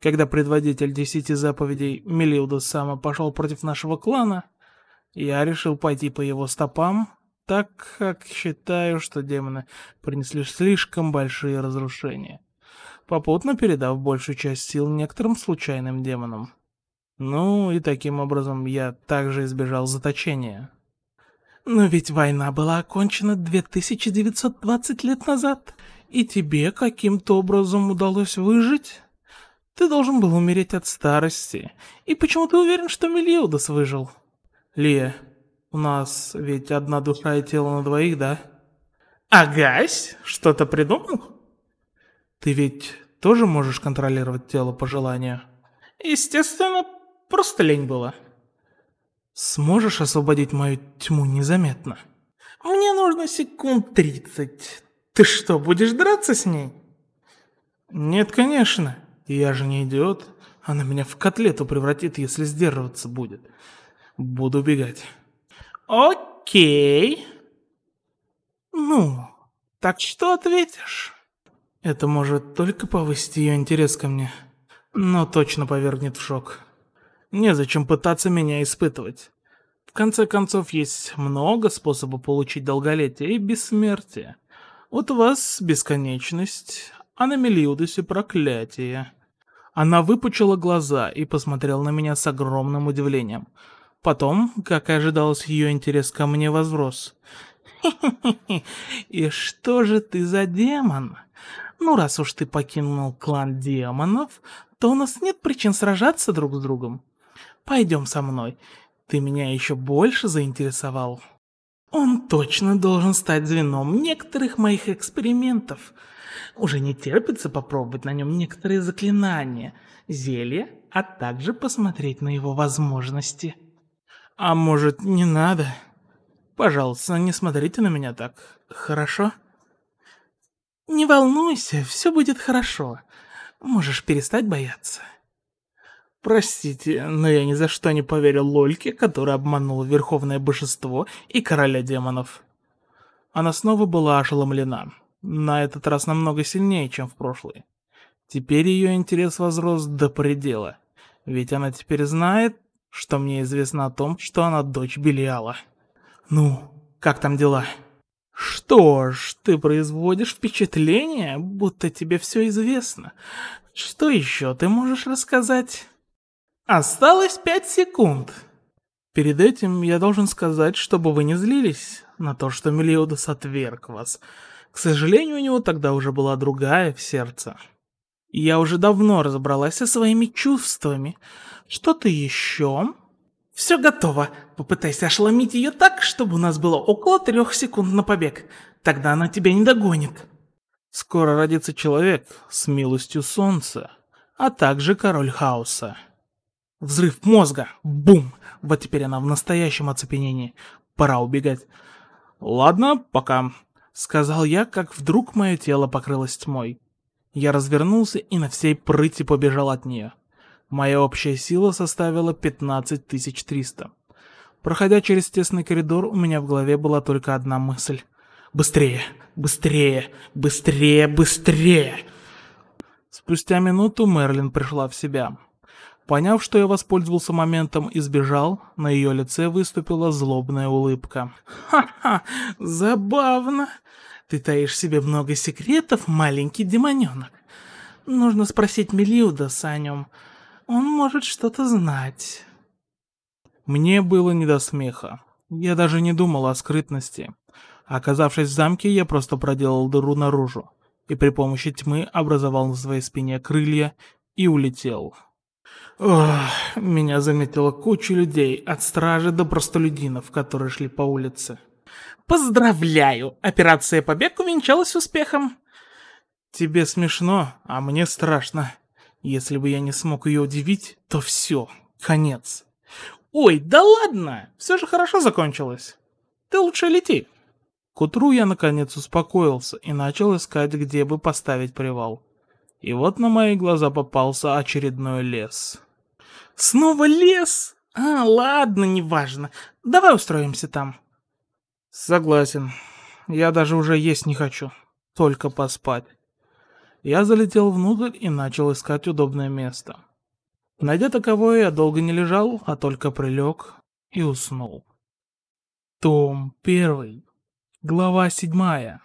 Когда предводитель десяти заповедей Мелиудус Сама пошел против нашего клана, я решил пойти по его стопам, так как считаю, что демоны принесли слишком большие разрушения, попутно передав большую часть сил некоторым случайным демонам. Ну и таким образом я также избежал заточения. Но ведь война была окончена 2920 лет назад, и тебе каким-то образом удалось выжить? Ты должен был умереть от старости. И почему ты уверен, что Мелиудас выжил? Лия, у нас ведь одна душа и тело на двоих, да? Агась, что-то придумал? Ты ведь тоже можешь контролировать тело по желанию? Естественно, просто лень было. Сможешь освободить мою тьму незаметно? Мне нужно секунд тридцать. Ты что, будешь драться с ней? Нет, конечно. Я же не идиот. Она меня в котлету превратит, если сдерживаться будет. Буду убегать. Окей. Ну, так что ответишь? Это может только повысить ее интерес ко мне, но точно повергнет в шок. Незачем пытаться меня испытывать. В конце концов, есть много способов получить долголетие и бессмертие. Вот у вас бесконечность, а на Мелиудосе проклятие. Она выпучила глаза и посмотрела на меня с огромным удивлением. Потом, как и ожидалось, ее интерес ко мне возрос. И что же ты за демон? Ну, раз уж ты покинул клан демонов, то у нас нет причин сражаться друг с другом. Пойдем со мной. Ты меня еще больше заинтересовал. Он точно должен стать звеном некоторых моих экспериментов. Уже не терпится попробовать на нем некоторые заклинания, зелья, а также посмотреть на его возможности. А может, не надо? Пожалуйста, не смотрите на меня так, хорошо? Не волнуйся, все будет хорошо. Можешь перестать бояться. Простите, но я ни за что не поверил Лольке, которая обманула Верховное Божество и Короля Демонов. Она снова была ошеломлена на этот раз намного сильнее, чем в прошлый. Теперь ее интерес возрос до предела, ведь она теперь знает, что мне известно о том, что она дочь Белиала. Ну, как там дела? Что ж, ты производишь впечатление, будто тебе все известно. Что еще ты можешь рассказать? Осталось пять секунд. Перед этим я должен сказать, чтобы вы не злились на то, что Мелиодас отверг вас. К сожалению, у него тогда уже была другая в сердце. Я уже давно разобралась со своими чувствами. Что-то еще? Все готово. Попытайся ошеломить ее так, чтобы у нас было около трех секунд на побег. Тогда она тебя не догонит. Скоро родится человек с милостью солнца, а также король хаоса. Взрыв мозга. Бум! Вот теперь она в настоящем оцепенении. Пора убегать. Ладно, пока. Сказал я, как вдруг мое тело покрылось тьмой. Я развернулся и на всей прыти побежал от нее. Моя общая сила составила 15300. Проходя через тесный коридор, у меня в голове была только одна мысль. Быстрее, быстрее, быстрее, быстрее! Спустя минуту Мерлин пришла в себя. Поняв, что я воспользовался моментом и сбежал, на ее лице выступила злобная улыбка. «Ха-ха, забавно. Ты таишь себе много секретов, маленький демоненок. Нужно спросить Мелиудаса о нем. Он может что-то знать». Мне было не до смеха. Я даже не думал о скрытности. Оказавшись в замке, я просто проделал дыру наружу и при помощи тьмы образовал на своей спине крылья и улетел. Ох, меня заметила куча людей, от стражи до простолюдинов, которые шли по улице. Поздравляю! Операция «Побег» увенчалась успехом. Тебе смешно, а мне страшно. Если бы я не смог ее удивить, то все, конец. Ой, да ладно! Все же хорошо закончилось. Ты лучше лети. К утру я наконец успокоился и начал искать, где бы поставить привал. И вот на мои глаза попался очередной лес. Снова лес? А, ладно, неважно. Давай устроимся там. Согласен. Я даже уже есть не хочу. Только поспать. Я залетел внутрь и начал искать удобное место. Найдя таковое, я долго не лежал, а только прилег и уснул. Том первый. Глава седьмая.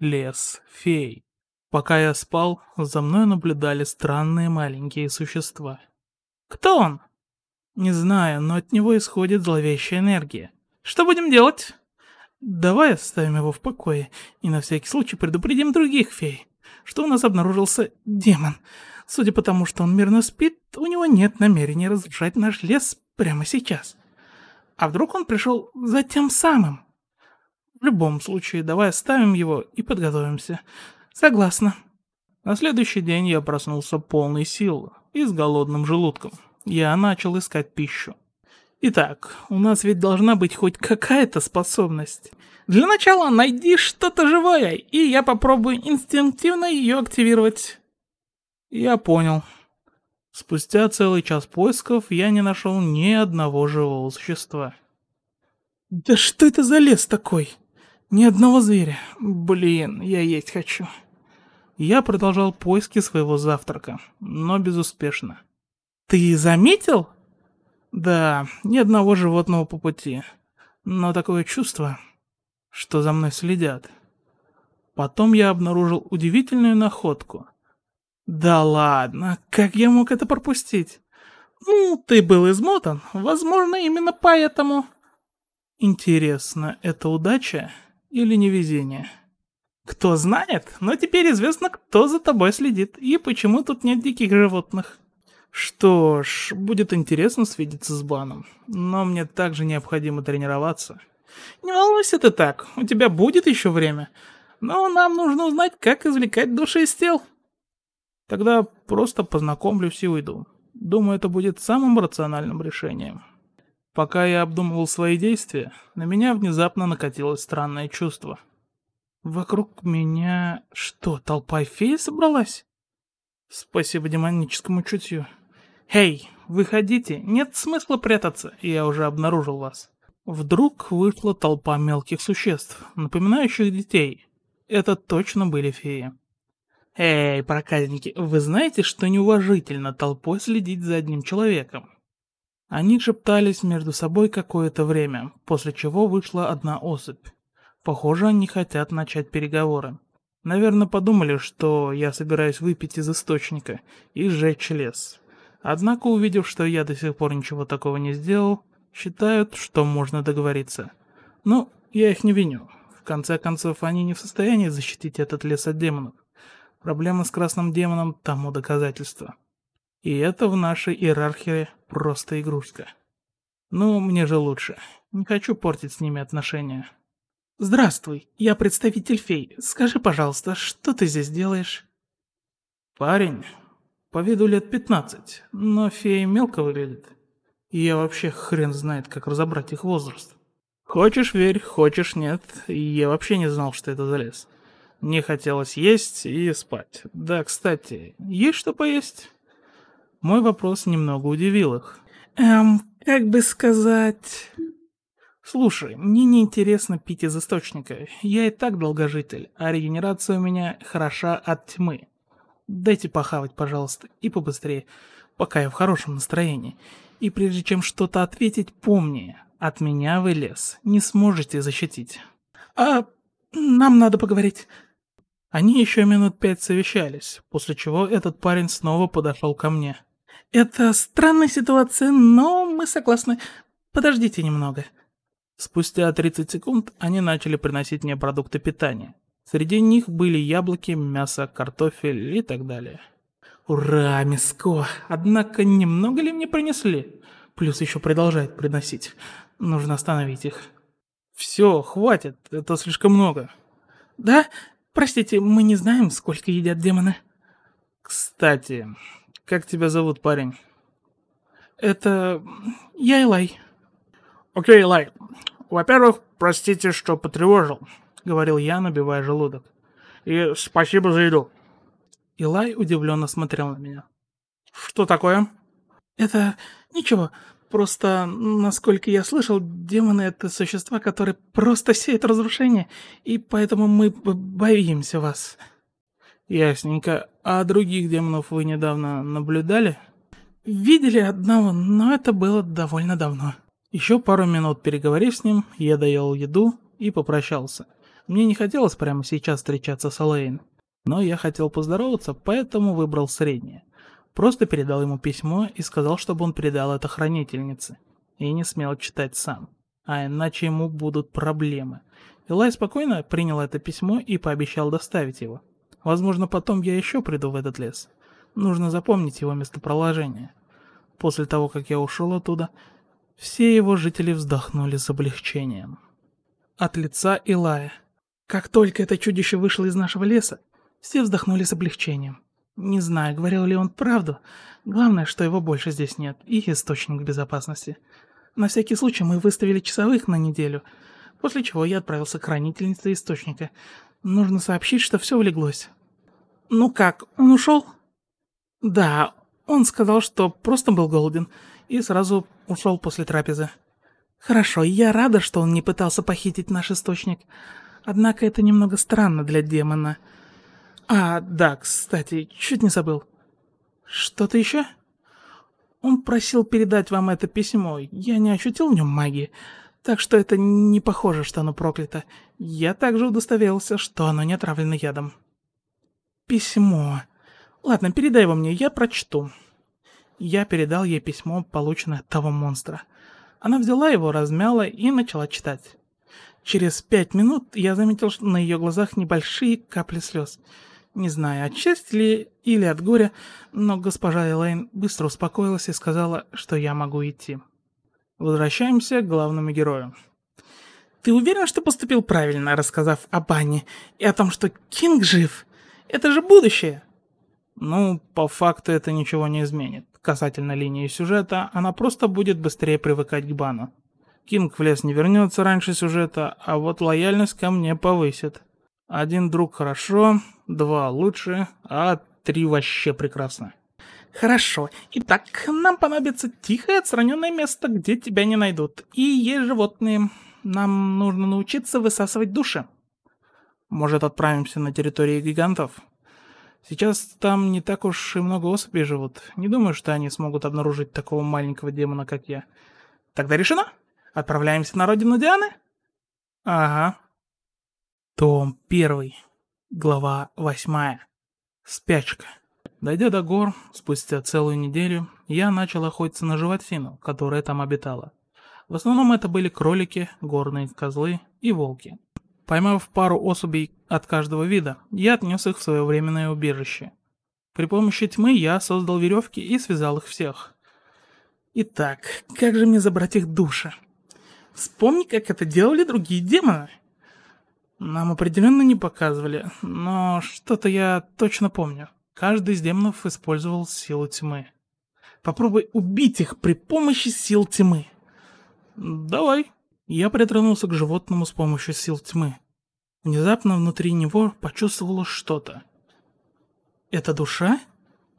Лес фей. Пока я спал, за мной наблюдали странные маленькие существа. Кто он? Не знаю, но от него исходит зловещая энергия. Что будем делать? Давай оставим его в покое и на всякий случай предупредим других фей, что у нас обнаружился демон. Судя по тому, что он мирно спит, у него нет намерения разрушать наш лес прямо сейчас. А вдруг он пришел за тем самым? В любом случае, давай оставим его и подготовимся. Согласна. На следующий день я проснулся полный сил и с голодным желудком. Я начал искать пищу. Итак, у нас ведь должна быть хоть какая-то способность. Для начала найди что-то живое, и я попробую инстинктивно ее активировать. Я понял. Спустя целый час поисков я не нашел ни одного живого существа. Да что это за лес такой? Ни одного зверя. Блин, я есть хочу. Я продолжал поиски своего завтрака, но безуспешно. Ты заметил? Да, ни одного животного по пути. Но такое чувство, что за мной следят. Потом я обнаружил удивительную находку. Да ладно, как я мог это пропустить? Ну, ты был измотан, возможно, именно поэтому. Интересно, это удача или невезение? Кто знает, но теперь известно, кто за тобой следит и почему тут нет диких животных. Что ж, будет интересно свидеться с Баном, но мне также необходимо тренироваться. Не волнуйся ты так, у тебя будет еще время, но нам нужно узнать, как извлекать души из тел. Тогда просто познакомлюсь и уйду. Думаю, это будет самым рациональным решением. Пока я обдумывал свои действия, на меня внезапно накатилось странное чувство. Вокруг меня... что, толпа феи собралась? Спасибо демоническому чутью. Эй, выходите, нет смысла прятаться, я уже обнаружил вас. Вдруг вышла толпа мелких существ, напоминающих детей. Это точно были феи. Эй, проказники, вы знаете, что неуважительно толпой следить за одним человеком? Они шептались между собой какое-то время, после чего вышла одна особь. Похоже, они хотят начать переговоры. Наверное, подумали, что я собираюсь выпить из источника и сжечь лес. Однако, увидев, что я до сих пор ничего такого не сделал, считают, что можно договориться. Но я их не виню. В конце концов, они не в состоянии защитить этот лес от демонов. Проблема с красным демоном тому доказательство. И это в нашей иерархии просто игрушка. Ну, мне же лучше. Не хочу портить с ними отношения. Здравствуй, я представитель фей. Скажи, пожалуйста, что ты здесь делаешь? Парень, по виду лет 15, но фея мелко выглядит. И я вообще хрен знает, как разобрать их возраст. Хочешь верь, хочешь нет, я вообще не знал, что это за лес. Мне хотелось есть и спать. Да, кстати, есть что поесть? Мой вопрос немного удивил их. Эм, как бы сказать... Слушай, мне не интересно пить из источника. Я и так долгожитель, а регенерация у меня хороша от тьмы. Дайте похавать, пожалуйста, и побыстрее, пока я в хорошем настроении. И прежде чем что-то ответить, помни, от меня вы лес не сможете защитить. А нам надо поговорить. Они еще минут пять совещались, после чего этот парень снова подошел ко мне. «Это странная ситуация, но мы согласны. Подождите немного». Спустя 30 секунд они начали приносить мне продукты питания. Среди них были яблоки, мясо, картофель и так далее. Ура, миско! Однако немного ли мне принесли? Плюс еще продолжает приносить. Нужно остановить их. Все, хватит, это слишком много. Да? Простите, мы не знаем, сколько едят демоны. Кстати, как тебя зовут, парень? Это... я Илай. Окей, Илай. Во-первых, простите, что потревожил, говорил я, набивая желудок. И спасибо за еду. Илай удивленно смотрел на меня. Что такое? Это... ничего. Просто, насколько я слышал, демоны — это существа, которые просто сеют разрушение, и поэтому мы боимся вас. Ясненько. А других демонов вы недавно наблюдали? Видели одного, но это было довольно давно. Еще пару минут переговорив с ним, я доел еду и попрощался. Мне не хотелось прямо сейчас встречаться с Алэйн, но я хотел поздороваться, поэтому выбрал среднее. Просто передал ему письмо и сказал, чтобы он передал это хранительнице. И не смел читать сам. А иначе ему будут проблемы. Илай спокойно принял это письмо и пообещал доставить его. Возможно, потом я еще приду в этот лес. Нужно запомнить его местоположение. После того, как я ушел оттуда, все его жители вздохнули с облегчением. От лица Илая. Как только это чудище вышло из нашего леса, Все вздохнули с облегчением. Не знаю, говорил ли он правду. Главное, что его больше здесь нет, и источник безопасности. На всякий случай мы выставили часовых на неделю, после чего я отправился к хранительнице источника. Нужно сообщить, что все улеглось. Ну как, он ушел? Да, он сказал, что просто был голоден, и сразу ушел после трапезы. Хорошо, я рада, что он не пытался похитить наш источник. Однако это немного странно для демона. А, да, кстати, чуть не забыл. Что-то еще? Он просил передать вам это письмо. Я не ощутил в нем магии, так что это не похоже, что оно проклято. Я также удостоверился, что оно не отравлено ядом. Письмо. Ладно, передай его мне, я прочту. Я передал ей письмо, полученное от того монстра. Она взяла его, размяла и начала читать. Через пять минут я заметил, что на ее глазах небольшие капли слез. Не знаю, от счастья ли или от горя, но госпожа Элейн быстро успокоилась и сказала, что я могу идти. Возвращаемся к главному герою. Ты уверен, что поступил правильно, рассказав о Банне и о том, что Кинг жив? Это же будущее. Ну, по факту это ничего не изменит. Касательно линии сюжета, она просто будет быстрее привыкать к Бану. Кинг в лес не вернется раньше сюжета, а вот лояльность ко мне повысит. Один друг хорошо, два лучше, а три вообще прекрасно. Хорошо. Итак, нам понадобится тихое отстраненное место, где тебя не найдут. И есть животные. Нам нужно научиться высасывать души. Может, отправимся на территории гигантов? Сейчас там не так уж и много особей живут. Не думаю, что они смогут обнаружить такого маленького демона, как я. Тогда решено. Отправляемся на родину Дианы? Ага. Том первый. Глава восьмая. Спячка. Дойдя до гор, спустя целую неделю, я начал охотиться на животину, которая там обитала. В основном это были кролики, горные козлы и волки. Поймав пару особей от каждого вида, я отнес их в свое временное убежище. При помощи тьмы я создал веревки и связал их всех. Итак, как же мне забрать их души? Вспомни, как это делали другие демоны. Нам определенно не показывали, но что-то я точно помню. Каждый из демонов использовал силу тьмы. Попробуй убить их при помощи сил тьмы. Давай. Я притронулся к животному с помощью сил тьмы. Внезапно внутри него почувствовалось что-то. Это душа?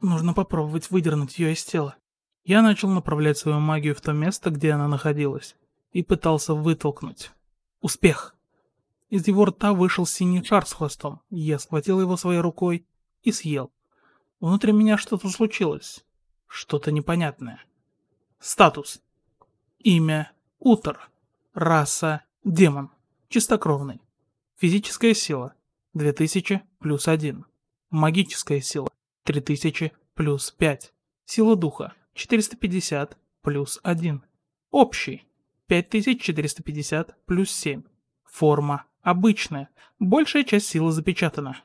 Нужно попробовать выдернуть ее из тела. Я начал направлять свою магию в то место, где она находилась, и пытался вытолкнуть. Успех! Из его рта вышел синий шар с хвостом. Я схватил его своей рукой и съел. Внутри меня что-то случилось. Что-то непонятное. Статус. Имя. Утор. Раса. Демон. Чистокровный. Физическая сила. 2000 плюс 1. Магическая сила. 3000 плюс 5. Сила духа. 450 плюс 1. Общий. 5450 плюс 7. Форма Обычная. Большая часть силы запечатана.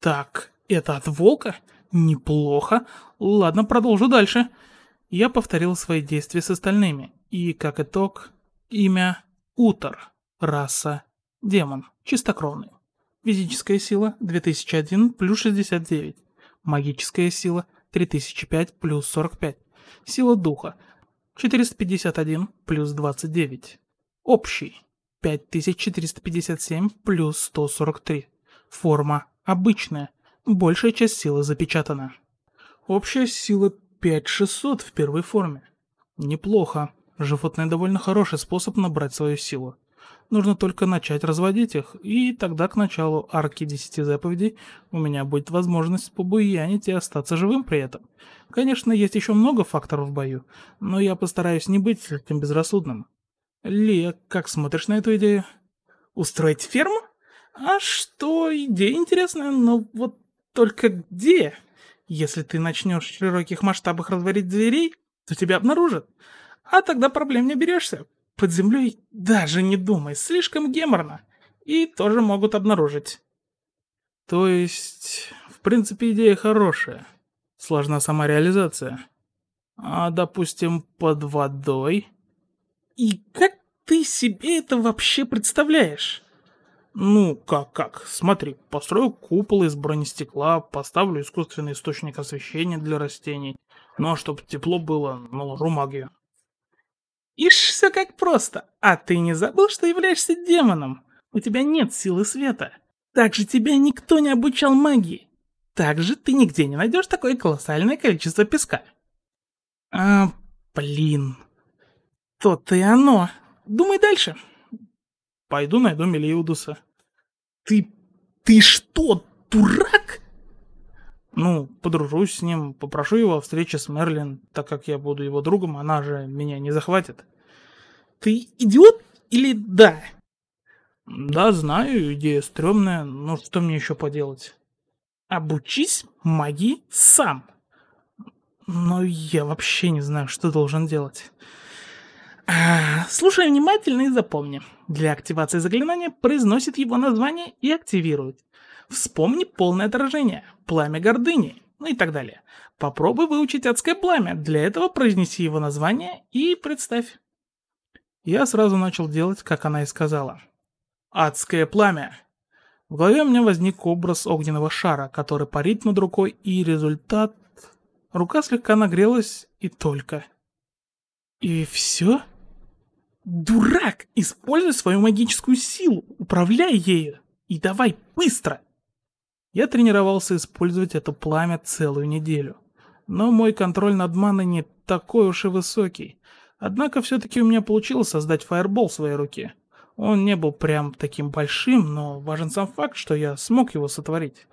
Так, это от волка? Неплохо. Ладно, продолжу дальше. Я повторил свои действия с остальными. И, как итог, имя Утор. Раса Демон. Чистокровный. Физическая сила 2001 плюс 69. Магическая сила 3005 плюс 45. Сила духа 451 плюс 29. Общий 5457 плюс 143. Форма обычная. Большая часть силы запечатана. Общая сила 5600 в первой форме. Неплохо. Животное довольно хороший способ набрать свою силу. Нужно только начать разводить их, и тогда к началу арки 10 заповедей у меня будет возможность побуянить и остаться живым при этом. Конечно, есть еще много факторов в бою, но я постараюсь не быть слишком безрассудным. Лия, как смотришь на эту идею? Устроить ферму? А что, идея интересная, но вот только где? Если ты начнешь в широких масштабах разводить зверей, то тебя обнаружат. А тогда проблем не берешься. Под землей даже не думай, слишком геморно. И тоже могут обнаружить. То есть, в принципе, идея хорошая. Сложна сама реализация. А, допустим, под водой... И как ты себе это вообще представляешь? Ну, как-как? Смотри, построю купол из бронестекла, поставлю искусственный источник освещения для растений. Ну а чтобы тепло было, наложу магию. Ишь, все как просто. А ты не забыл, что являешься демоном? У тебя нет силы света. Также тебя никто не обучал магии. Также ты нигде не найдешь такое колоссальное количество песка. А, блин. То-то и оно. Думай дальше. Пойду найду Мелиудуса. Ты... ты что, дурак? Ну, подружусь с ним, попрошу его о встрече с Мерлин, так как я буду его другом, она же меня не захватит. Ты идиот или да? Да, знаю, идея стрёмная, но что мне еще поделать? Обучись магии сам. Но я вообще не знаю, что должен делать. А, слушай внимательно и запомни. Для активации заклинания произносит его название и активирует. Вспомни полное отражение, пламя гордыни, ну и так далее. Попробуй выучить адское пламя. Для этого произнеси его название и представь. Я сразу начал делать, как она и сказала. Адское пламя. В голове у меня возник образ огненного шара, который парит над рукой, и результат... Рука слегка нагрелась, и только. И все? Дурак! Используй свою магическую силу, управляй ею, и давай быстро! Я тренировался использовать это пламя целую неделю. Но мой контроль над маной не такой уж и высокий. Однако все-таки у меня получилось создать фаербол в своей руке. Он не был прям таким большим, но важен сам факт, что я смог его сотворить.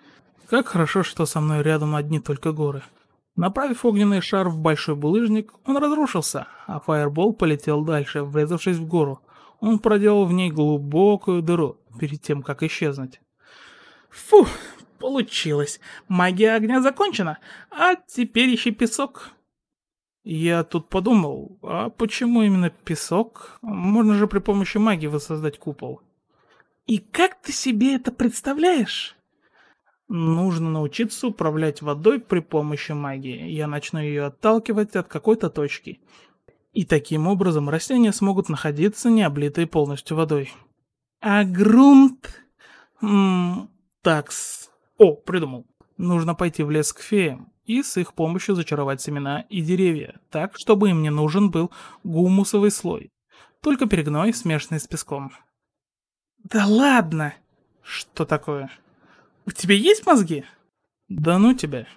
Как хорошо, что со мной рядом одни только горы. Направив огненный шар в большой булыжник, он разрушился, а фаербол полетел дальше, врезавшись в гору. Он проделал в ней глубокую дыру, перед тем, как исчезнуть. Фу, Получилось. Магия огня закончена. А теперь ищи песок. Я тут подумал, а почему именно песок? Можно же при помощи магии воссоздать купол. И как ты себе это представляешь? Нужно научиться управлять водой при помощи магии. Я начну ее отталкивать от какой-то точки. И таким образом растения смогут находиться не облитые полностью водой. А грунт... Такс, о, придумал. Нужно пойти в лес к феям и с их помощью зачаровать семена и деревья, так, чтобы им не нужен был гумусовый слой. Только перегной, смешанный с песком. Да ладно! Что такое? У тебя есть мозги? Да ну тебя.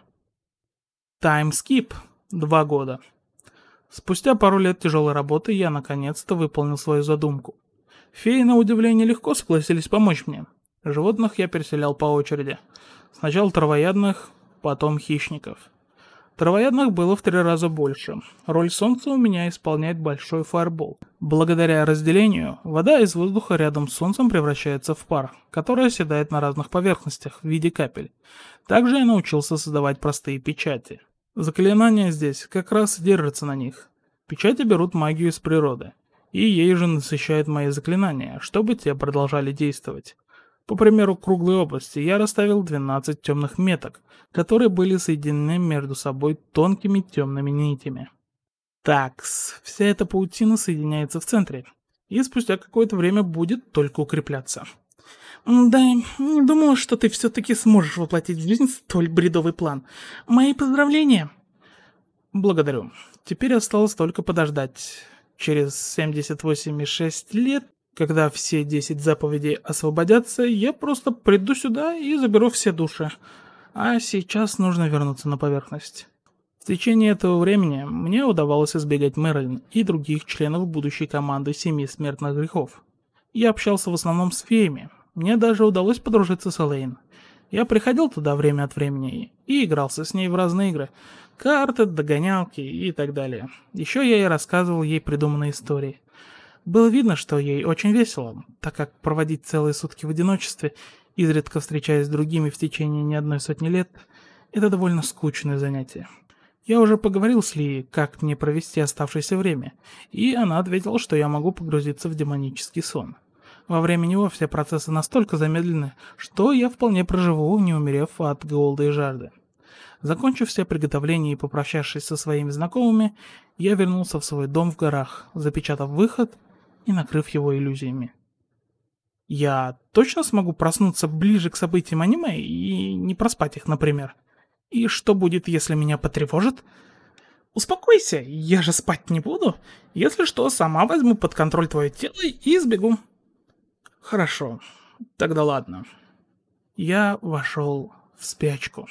Таймскип. Два года. Спустя пару лет тяжелой работы я наконец-то выполнил свою задумку. Феи, на удивление, легко согласились помочь мне. Животных я переселял по очереди. Сначала травоядных, потом хищников. Травоядных было в три раза больше. Роль солнца у меня исполняет большой фаербол. Благодаря разделению, вода из воздуха рядом с солнцем превращается в пар, который оседает на разных поверхностях в виде капель. Также я научился создавать простые печати. Заклинания здесь как раз держатся на них. Печати берут магию из природы. И ей же насыщают мои заклинания, чтобы те продолжали действовать. По примеру круглой области я расставил 12 темных меток, которые были соединены между собой тонкими темными нитями. Такс, вся эта паутина соединяется в центре, и спустя какое-то время будет только укрепляться. Да, не думал, что ты все-таки сможешь воплотить в жизнь столь бредовый план. Мои поздравления. Благодарю. Теперь осталось только подождать. Через 78,6 лет когда все 10 заповедей освободятся, я просто приду сюда и заберу все души. А сейчас нужно вернуться на поверхность. В течение этого времени мне удавалось избегать Мэрилин и других членов будущей команды Семи Смертных Грехов. Я общался в основном с феями. Мне даже удалось подружиться с Элейн. Я приходил туда время от времени и игрался с ней в разные игры. Карты, догонялки и так далее. Еще я и рассказывал ей придуманные истории. Было видно, что ей очень весело, так как проводить целые сутки в одиночестве, изредка встречаясь с другими в течение не одной сотни лет, это довольно скучное занятие. Я уже поговорил с Ли, как мне провести оставшееся время, и она ответила, что я могу погрузиться в демонический сон. Во время него все процессы настолько замедлены, что я вполне проживу, не умерев от голода и жажды. Закончив все приготовления и попрощавшись со своими знакомыми, я вернулся в свой дом в горах, запечатав выход и накрыв его иллюзиями. Я точно смогу проснуться ближе к событиям аниме и не проспать их, например? И что будет, если меня потревожат? Успокойся, я же спать не буду. Если что, сама возьму под контроль твое тело и сбегу. Хорошо, тогда ладно. Я вошел в спячку.